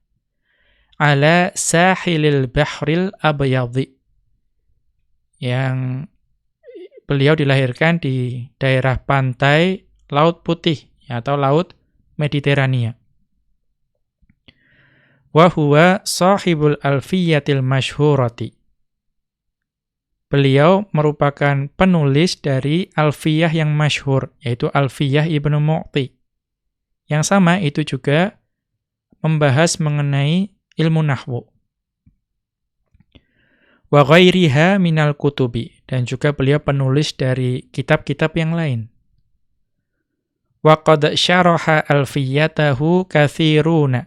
ala sahilil bahril abyadhi yang beliau dilahirkan di daerah pantai Laut Putih atau Laut Mediterania. Wa huwa sahibul alfiyatil masyhurati. Beliau merupakan penulis dari alfiyah yang masyhur, yaitu Alfiyah Ibnu Mu'ti. Yang sama itu juga membahas mengenai ilmu nahwu. Wa ghairiha minal kutubi. Dan juga beliau penulis dari kitab-kitab yang lain. Wa qad syaraha alfiyatahu kathiruna.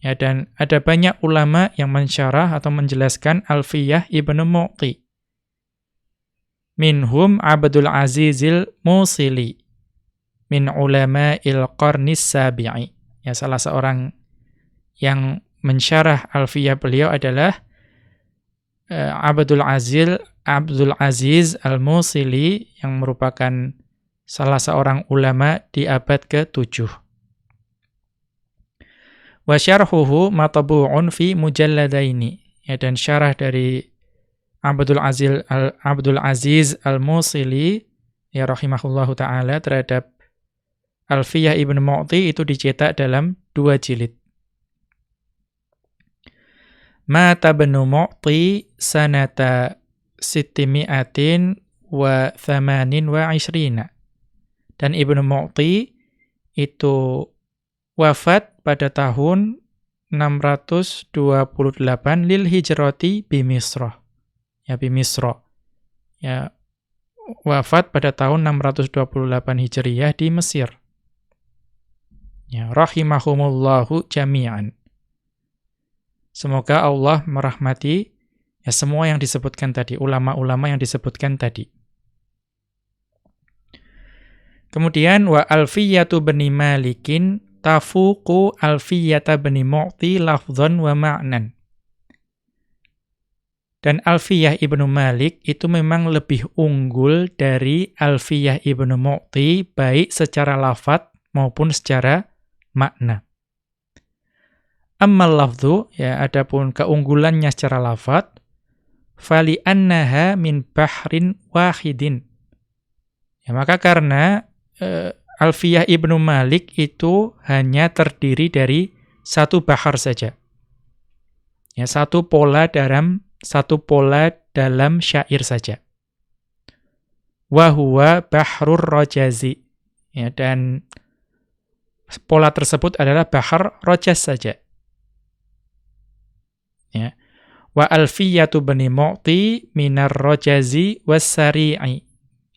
Ya, dan ada banyak ulama yang mensyarah atau menjelaskan Alfiyah Ibnu Mu'ti. Minhum Abdul Azizil Musili min ulama il qarnis sabi'i. Ya, salah seorang yang mensyarah alfiyah beliau adalah uh, Abdul Azil Abdul Aziz Al-Musili yang merupakan salah seorang ulama di abad ke-7. Wa syarhuhu matbu'un fi mujalladaini. Ya dan syarah dari Abdul Aziz Al Abdul Aziz Al-Musili ya rahimahullahu taala terhadap Alfiyah Ibn Mu'ti itu dicetak dalam dua jilid. Mata benu Mu'ti sanata sitimi'atin wa thamanin wa isrina. Dan Ibnu Mu'ti itu wafat pada tahun 628 lil hijrati bi Misra. Ya bi Misra. Ya wafat pada tahun 628 Hijriyah di Mesir. Ya rahimahumullahu jami'an. Semoga Allah merahmati ya semua yang disebutkan tadi, ulama-ulama yang disebutkan tadi. Kemudian wa alfiyatu bani Malikin tafuqu alfiyata bani Mu'ti lafdhan wa ma'nan. Dan Alfiyah Ibnu Malik itu memang lebih unggul dari Alfiyah Ibnu Mu'ti baik secara lafat maupun secara makna. Ammal lafdhu, ya adapun keunggulannya secara lafat, fali annaha min bahrin wahidin. Ya maka karena uh, Alfiyah Ibnu Malik itu hanya terdiri dari satu bahar saja. Ya, satu pola dalam satu pola dalam syair saja. Wahuwa bahrur rojazi. Ya, dan pola tersebut adalah bahar rojaz saja. Ya. Wa alfiyatu bani mu'ti minar rojazi wassari'i.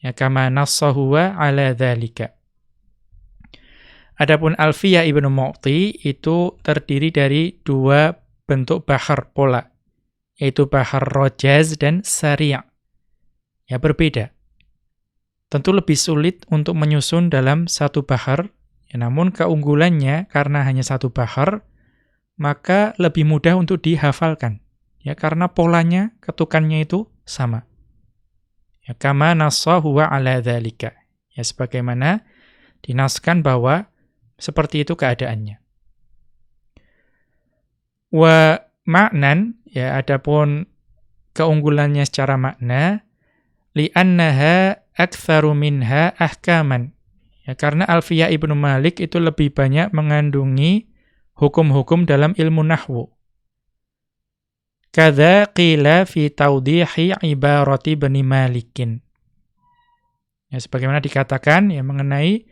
Ya, kama nassahuwa ala dhalika. Adapun Alfiyah Ibnu Mu'ti itu terdiri dari dua bentuk bahar pola, yaitu bahar rojaz dan sari'. Ya berbeda. Tentu lebih sulit untuk menyusun dalam satu bahar, ya, namun keunggulannya karena hanya satu bahar, maka lebih mudah untuk dihafalkan. Ya karena polanya, ketukannya itu sama. Ya kama nassahu wa ala dhalika. Ya sebagaimana dinaskan bahwa seperti itu keadaannya. Wa maknan, ya adapun keunggulannya secara makna, li'annaha aktsaru minha ahkaman. Ya, karena Alfiyah Ibnu Malik itu lebih banyak mengandungi hukum-hukum dalam ilmu nahwu. Kada qila fi taudihi ibarati bani Malikin. Ya, sebagaimana dikatakan ya mengenai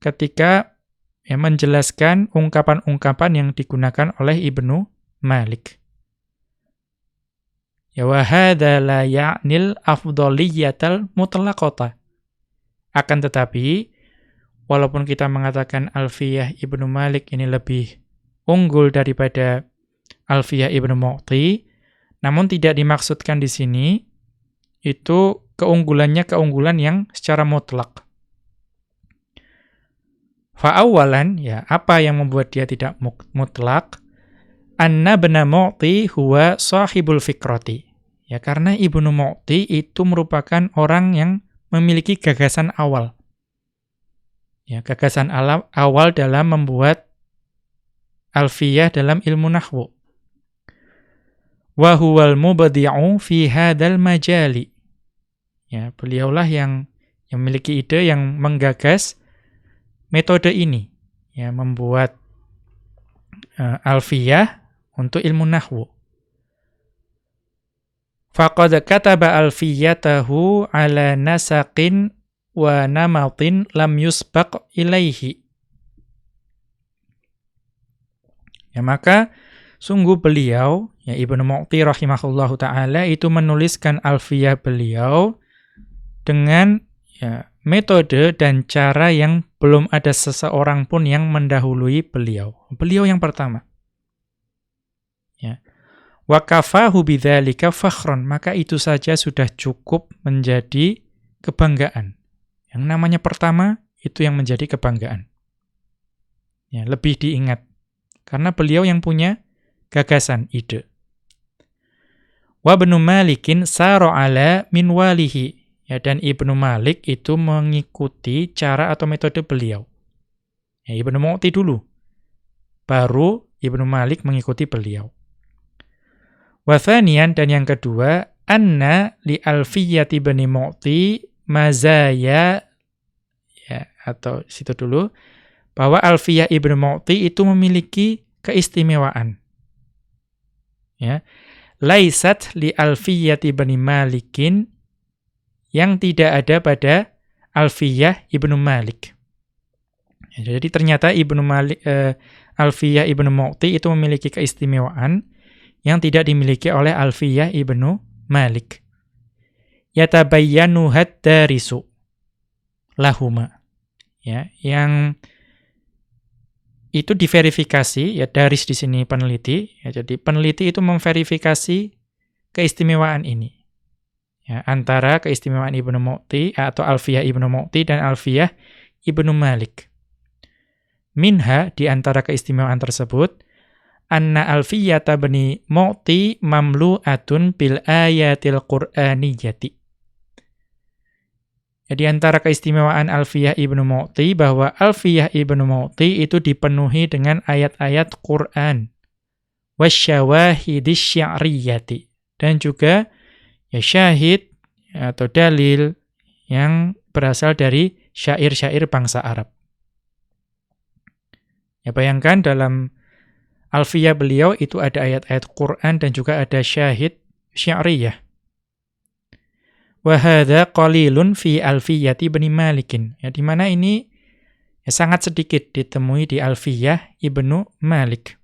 ketika yang menjelaskan ungkapan-ungkapan yang digunakan oleh Ibnu Malik. Ya wa hadza la ya'nil afdhaliyatal mutlaqata. Akan tetapi walaupun kita mengatakan Alfiyah Ibnu Malik ini lebih unggul daripada Alfiyah Ibnu Mu'ti, namun tidak dimaksudkan di sini itu keunggulannya keunggulan yang secara mutlak. Fa'awalan, ya, apa yang membuat dia tidak mutlak? Anna bena Mu'ti huwa sahibul fikrati. Ya, karena Ibnu Mu'ti itu merupakan orang yang memiliki gagasan awal. Ya, gagasan alam, awal dalam membuat alfiyah dalam ilmu nahwu. Wa huwal mubadi'u fi hadal majali. Ya, beliaulah yang yang memiliki ide yang menggagas metode ini ya membuat uh, alfiyah untuk ilmu nahwu. Faqad kataba alfiyatahu ala nasaqin wa namatin lam yusbaq ilaihi. Ya maka sungguh beliau ya Ibnu Mu'ti rahimahullahu taala itu menuliskan alfiyah beliau dengan ya metode dan cara yang belum ada seseorang pun yang mendahului beliau. Beliau yang pertama. Ya. Wa kafahu fakhron, maka itu saja sudah cukup menjadi kebanggaan. Yang namanya pertama itu yang menjadi kebanggaan. Ya, lebih diingat karena beliau yang punya gagasan, ide. Wa benu Malikin saro ala min walihi Ya, dan Ibnu Malik itu mengikuti cara atau metode beliau. Ya, Ibnu Mu'ti dulu. Baru Ibnu Malik mengikuti beliau. Wathanian dan yang kedua, anna li alfiyati bani Mu'ti mazaya ya atau situ dulu bahwa Alfiyah Ibnu Mu'ti itu memiliki keistimewaan. Ya. Laisat li alfiyati bani Malikin yang tidak ada pada Alfiyah Ibnu Malik. Jadi ternyata Ibnu Malik uh, Alfiyah Ibnu Mu'ti itu memiliki keistimewaan yang tidak dimiliki oleh Alfiyah Ibnu Malik. Yatabayyanu haddarisu lahuma. Ya, yang itu diverifikasi ya daris di sini peneliti ya jadi peneliti itu memverifikasi keistimewaan ini ya, antara keistimewaan Ibnu Mu'ti atau Alfiyah Ibnu Mu'ti dan Alfiyah Ibnu Malik. minha di antara keistimewaan tersebut anna alfiyata bani mu'ti mamlu'atun bil ayatil qur'aniyati. Ya, di antara keistimewaan Alfiyah Ibnu Mu'ti bahwa Alfiyah Ibnu Mu'ti itu dipenuhi dengan ayat-ayat Qur'an wasyawahidis sya'riyati dan juga ya syahid atau dalil yang berasal dari syair-syair bangsa Arab. Ya bayangkan dalam Alfiyah beliau itu ada ayat-ayat Quran dan juga ada syahid syariyah. Wa hadza qalilun fi Alfiyati Ibnu Malikin. Ya di mana ini ya, sangat sedikit ditemui di Alfiyah Ibnu Malik.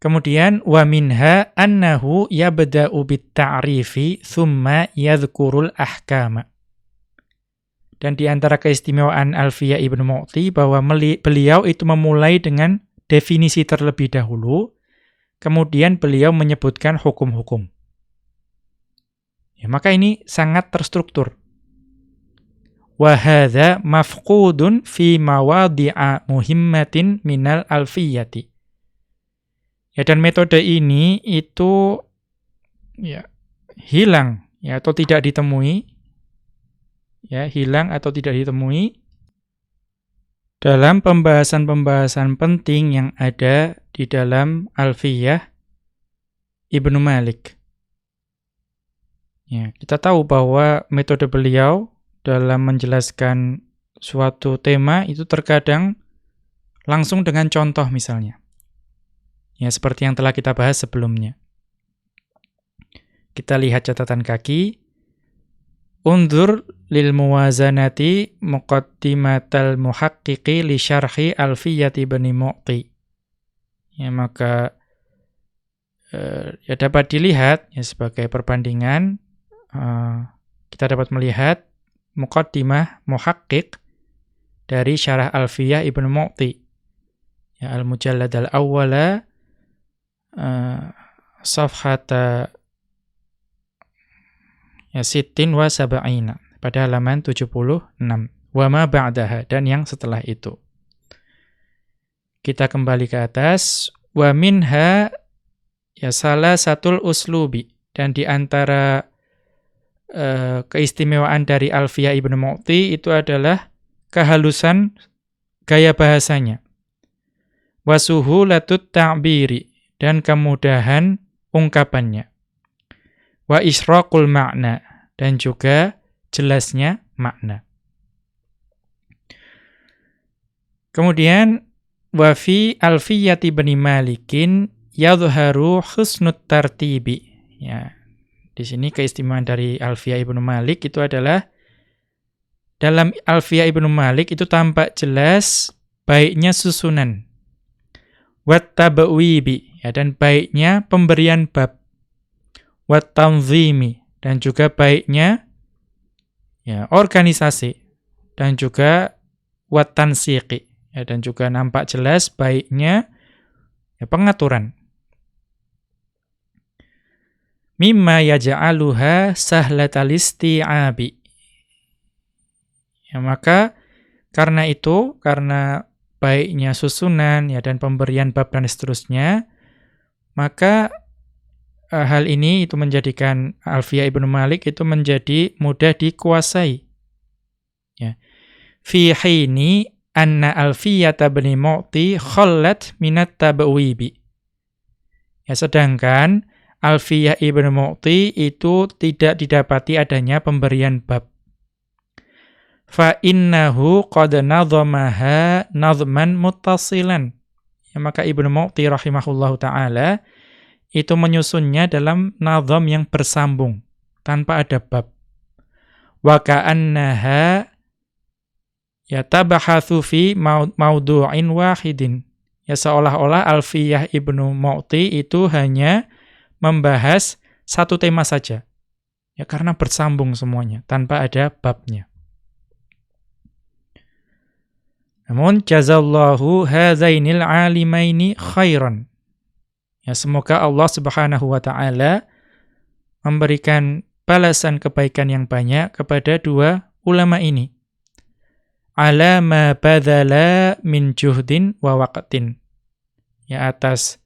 Kemudian wa minha annahu yabda'u bit ta'rifi thumma yadhkurul ahkama. Dan di antara keistimewaan Alfiyah Ibnu Mu'ti bahwa beliau itu memulai dengan definisi terlebih dahulu, kemudian beliau menyebutkan hukum-hukum. Ya, maka ini sangat terstruktur. Wahada mafqudun fi mawadi'a muhimmatin minal alfiyati. Ya, dan metode ini itu ya hilang ya atau tidak ditemui ya hilang atau tidak ditemui dalam pembahasan-pembahasan penting yang ada di dalam Alfiyah Ibnu Malik. Ya, kita tahu bahwa metode beliau dalam menjelaskan suatu tema itu terkadang langsung dengan contoh misalnya. Ya, seperti yang telah kita bahas sebelumnya. Kita lihat catatan kaki. Undur lil muwazanati muqaddimatal muhaqqiqi li syarhi alfiyati bani mu'ti. Ya, maka uh, ya dapat dilihat ya sebagai perbandingan uh, kita dapat melihat muqaddimah muhaqqiq dari syarah alfiyah Ibnu Mu'ti. Ya al-mujallad al-awwala uh, safhata ya sittin wa sab'ina pada halaman 76. Wa ma ba'daha dan yang setelah itu. Kita kembali ke atas. Wa minha ya salah satu uslubi dan di antara uh, keistimewaan dari Alfiyah Ibnu Mu'ti itu adalah kehalusan gaya bahasanya. Wasuhulatut ta'biri dan kemudahan ungkapannya. Wa israqul makna dan juga jelasnya makna. Kemudian wa fi alfiyati bani malikin yadhharu husnut tartibi. Ya. Di sini keistimewaan dari Alfiyah Ibnu Malik itu adalah dalam Alfiyah Ibnu Malik itu tampak jelas baiknya susunan. Wat tabwibi ya dan baiknya pemberian bab. Wat tanzimi dan juga baiknya ya organisasi dan juga watan siqi ya dan juga nampak jelas baiknya ya, pengaturan mimma yaj'aluha sahlatal isti'abi ya maka karena itu karena baiknya susunan ya dan pemberian bab dan seterusnya maka uh, hal ini itu menjadikan Alfiyah Ibnu Malik itu menjadi mudah dikuasai. Ya. Fi hini anna Alfiyata bin Mu'ti khallat minat tabwibi. Ya, sedangkan Alfiyah Ibnu Mu'ti itu tidak didapati adanya pemberian bab. Fa innahu qad nadhamaha nadhman muttasilan. Ya, maka Ibnu Mu'ti rahimahullahu taala itu menyusunnya dalam nazam yang bersambung tanpa ada bab. Wa ka'annaha yatabahatsu fi maudu'in wahidin. Ya seolah-olah Alfiyah Ibnu Mu'ti itu hanya membahas satu tema saja. Ya karena bersambung semuanya tanpa ada babnya. Namun jazallahu hadzainil alimaini khairan. Ya, semoga Allah Subhanahu wa taala memberikan balasan kebaikan yang banyak kepada dua ulama ini. ala ma badala min juhdin wa waqtin. Ya atas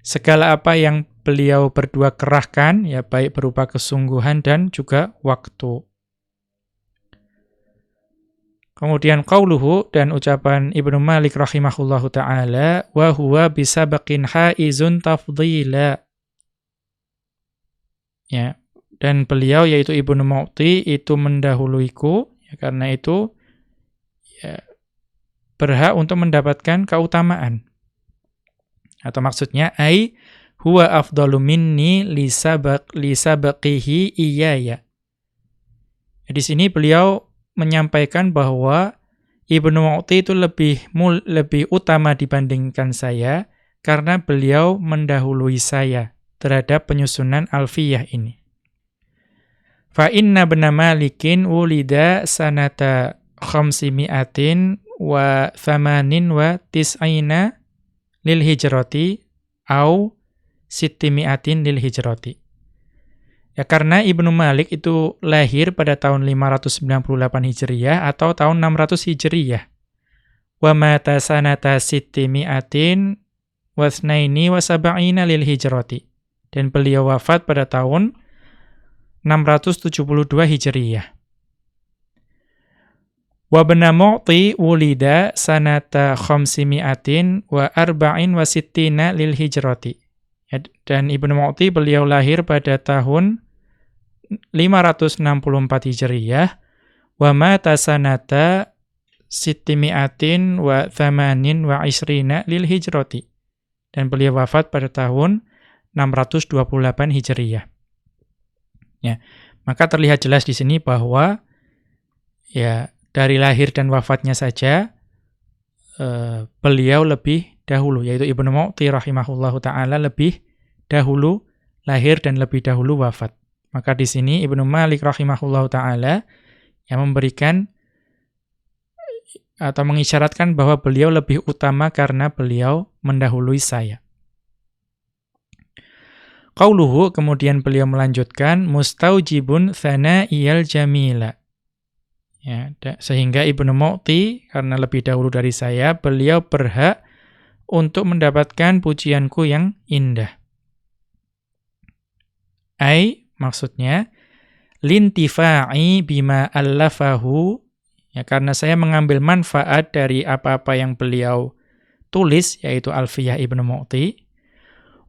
segala apa yang beliau berdua kerahkan ya baik berupa kesungguhan dan juga waktu. Kemudian qauluhu dan ucapan Ibnu Malik rahimahullahu taala wa huwa bisabaqin haizun tafdhila. Ya, dan beliau yaitu Ibnu Mu'ti itu mendahuluiku ya karena itu ya berhak untuk mendapatkan keutamaan. Atau maksudnya ai huwa afdalu minni lisabaq lisabaqihi iyaya. Ya, di sini beliau menyampaikan bahwa Ibnu Mu'ti itu lebih mul, lebih utama dibandingkan saya karena beliau mendahului saya terhadap penyusunan alfiyah ini. Fa inna bena Malikin wulida sanata khamsimi'atin wa thamanin wa tis'aina lil hijrati au sittimi'atin lil hijrati. Ya karena Ibnu Malik itu lahir pada tahun 598 Hijriyah atau tahun 600 Hijriyah. Wa mata sanata sittimi'atin wasnaini wa sab'ina lil hijrati. Dan beliau wafat pada tahun 672 Hijriyah. Wa bena Mu'ti wulida sanata khamsimi'atin wa arba'in wa sittina lil hijrati. Ya, dan Ibnu Mu'ti beliau lahir pada tahun 564 Hijriyah wa mata sanata sittimi'atin wa thamanin wa isrina lil hijrati. Dan beliau wafat pada tahun 628 Hijriyah. Ya, maka terlihat jelas di sini bahwa ya dari lahir dan wafatnya saja eh, beliau lebih dahulu yaitu Ibnu Mu'ti rahimahullahu taala lebih dahulu lahir dan lebih dahulu wafat. Maka di sini Ibnu Malik rahimahullah taala yang memberikan atau mengisyaratkan bahwa beliau lebih utama karena beliau mendahului saya. Qauluhu kemudian beliau melanjutkan mustaujibun thana'iyal jamila. Ya, sehingga Ibnu Mu'ti karena lebih dahulu dari saya, beliau berhak untuk mendapatkan pujianku yang indah. Ai Maksudnya, lintifa'i bima allafahu, ya karena saya mengambil manfaat dari apa-apa yang beliau tulis, yaitu Alfiyah Ibnu Mu'ti,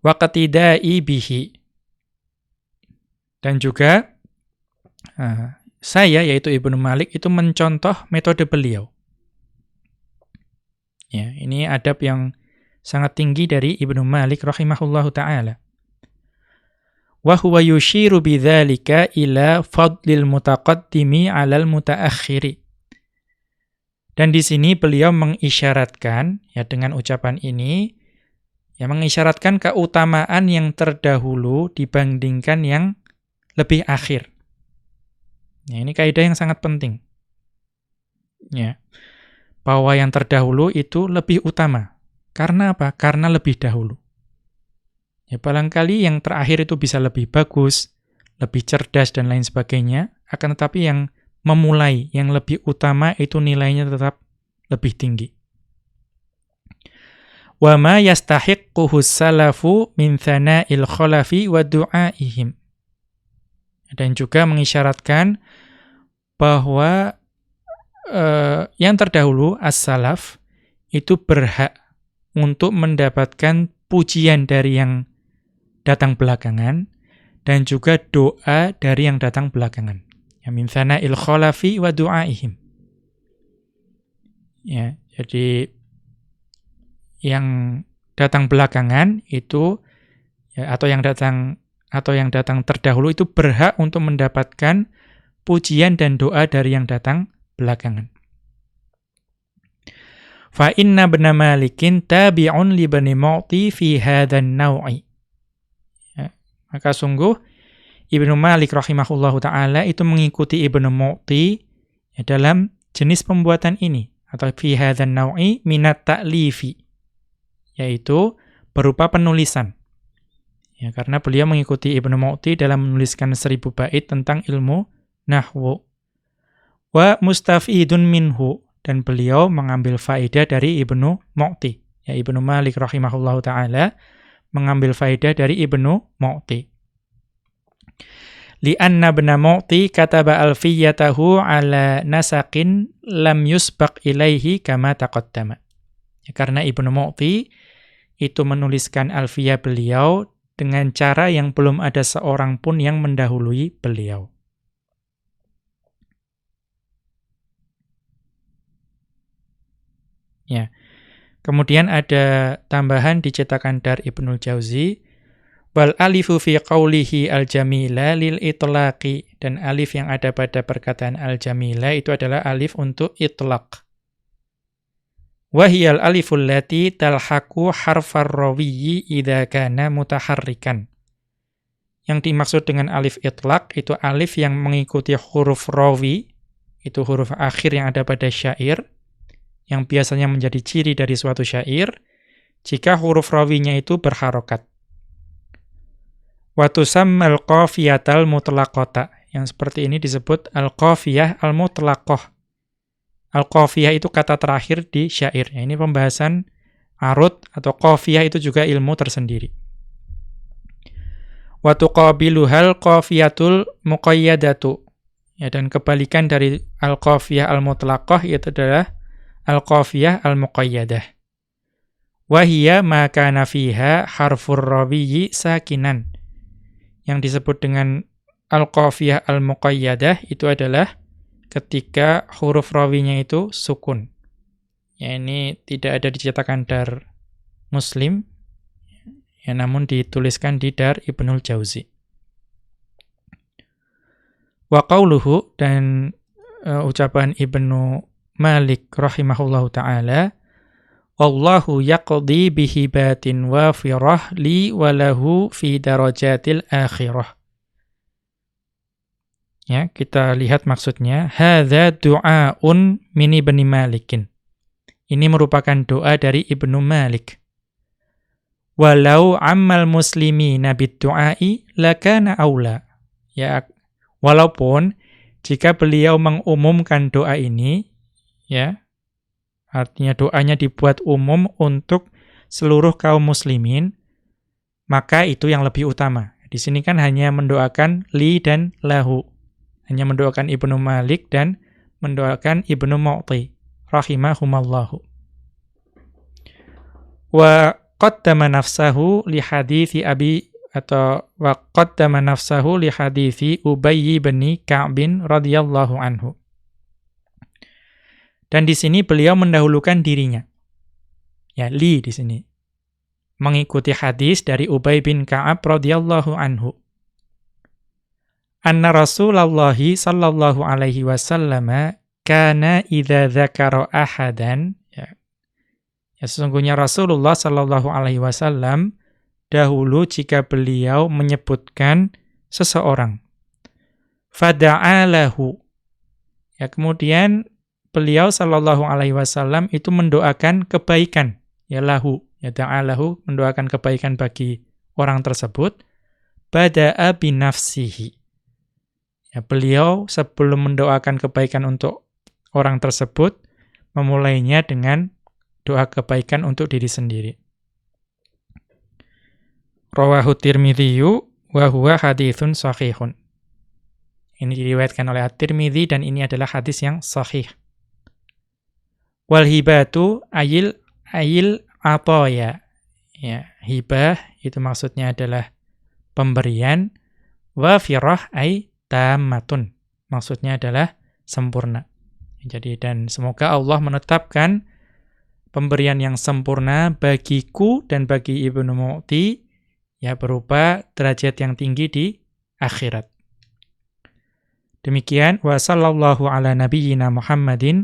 wa qatidai bihi. Dan juga, uh, saya, yaitu Ibnu Malik, itu mencontoh metode beliau. Ya, ini adab yang sangat tinggi dari Ibnu Malik rahimahullahu ta'ala wa huwa yushiru bidzalika ila fadlil mutaqaddimi 'alal mutaakhiri. Dan di sini beliau mengisyaratkan ya dengan ucapan ini ya mengisyaratkan keutamaan yang terdahulu dibandingkan yang lebih akhir. Ya, ini kaidah yang sangat penting. Ya. Bahwa yang terdahulu itu lebih utama. Karena apa? Karena lebih dahulu. Ya barangkali yang terakhir itu bisa lebih bagus, lebih cerdas dan lain sebagainya, akan tetapi yang memulai, yang lebih utama itu nilainya tetap lebih tinggi. Wa ma yastahiqquhu salafu min thana'il du'aihim. Dan juga mengisyaratkan bahwa uh, yang terdahulu as-salaf itu berhak untuk mendapatkan pujian dari yang datang belakangan dan juga doa dari yang datang belakangan. Ya min il khalafi wa du'aihim. Ya, jadi yang datang belakangan itu ya, atau yang datang atau yang datang terdahulu itu berhak untuk mendapatkan pujian dan doa dari yang datang belakangan. Fa inna bena Malikin tabi'un li Bani Mu'ti fi hadzal naw'i. Maka sungguh Ibnu Malik rahimahullahu taala itu mengikuti Ibnu Mu'ti ya, dalam jenis pembuatan ini atau fi hadzal naw'i minat ta'lifi yaitu berupa penulisan. Ya, karena beliau mengikuti Ibnu Mu'ti dalam menuliskan seribu bait tentang ilmu nahwu. Wa mustafidun minhu dan beliau mengambil faedah dari Ibnu Mu'ti. Ya, Ibnu Malik rahimahullahu taala mengambil faedah dari Ibnu Mu'ti. Lianna ibn Mu'ti kataba alfiyatahu ala nasaqin lam yusbaq ilaihi kama taqaddama. Ya, karena Ibnu Mu'ti itu menuliskan alfiyah beliau dengan cara yang belum ada seorang pun yang mendahului beliau. Ya. Kemudian ada tambahan dicetakan dari Ibnul Jauzi wal alifu fi qawlihi al-jamila lil itlaqi dan alif yang ada pada perkataan al-jamila itu adalah alif untuk itlaq. Wahiyal aliful lati talhaqu harfar rawiyyi idza kana mutaharrikan. Yang dimaksud dengan alif itlaq itu alif yang mengikuti huruf rawi, itu huruf akhir yang ada pada syair yang biasanya menjadi ciri dari suatu syair jika huruf rawinya itu berharokat. Watusammal qafiyatal mutlaqata. Yang seperti ini disebut al-qafiyah al-mutlaqah. Al-qafiyah itu kata terakhir di syair. Ini pembahasan arut atau qafiyah itu juga ilmu tersendiri. Wa tuqabiluhal qafiyatul muqayyadatu. Ya dan kebalikan dari al-qafiyah al-mutlaqah itu adalah al-qafiyah al-muqayyadah. Maka nafiha harfur rawiyyi sakinan. Yang disebut dengan al-qafiyah al-muqayyadah itu adalah ketika huruf rawinya itu sukun. Ya ini tidak ada dicetakan dar muslim, ya namun dituliskan di dar Ibnul Jauzi. Wa dan uh, ucapan Ibnu Malik rahimahullahu taala Wallahu yaqdi bihibatin wafirah li walahu fi darajatil akhirah. Ya, kita lihat maksudnya. Hadza du'aun min Ibnu Malikin. Ini merupakan doa dari Ibnu Malik. Walau ammal muslimina bid-du'ai lakana aula. Ya, walaupun jika beliau mengumumkan doa ini, ya. Artinya doanya dibuat umum untuk seluruh kaum muslimin, maka itu yang lebih utama. Di sini kan hanya mendoakan li dan lahu. Hanya mendoakan Ibnu Malik dan mendoakan Ibnu Mu'ti rahimahumallahu. Wa qaddama nafsahu li hadithi Abi atau wa qaddama nafsahu li hadithi Ubay bin Ka'b radhiyallahu anhu. Dan di sini beliau mendahulukan dirinya. Ya, li di sini. Mengikuti hadis dari Ubay bin Ka'ab radhiyallahu anhu. Anna Rasulullah sallallahu alaihi wasallam kana idza dzakara ahadan ya. ya sesungguhnya Rasulullah sallallahu alaihi wasallam dahulu jika beliau menyebutkan seseorang fada'alahu ya kemudian beliau sallallahu alaihi wasallam itu mendoakan kebaikan. Ya lahu ya ta'alahu mendoakan kebaikan bagi orang tersebut. Bada'a binafsihi. Ya beliau sebelum mendoakan kebaikan untuk orang tersebut memulainya dengan doa kebaikan untuk diri sendiri. Rawahu tirmidzi wa huwa haditsun sahihun. Ini diriwayatkan oleh At-Tirmidzi dan ini adalah hadis yang sahih. Wal hibatu ayil ayil atoya. Ya, hibah itu maksudnya adalah pemberian wa firah ay tamatun. Maksudnya adalah sempurna. Jadi dan semoga Allah menetapkan pemberian yang sempurna bagiku dan bagi Ibnu Mu'ti ya berupa derajat yang tinggi di akhirat. Demikian wa sallallahu ala nabiyyina Muhammadin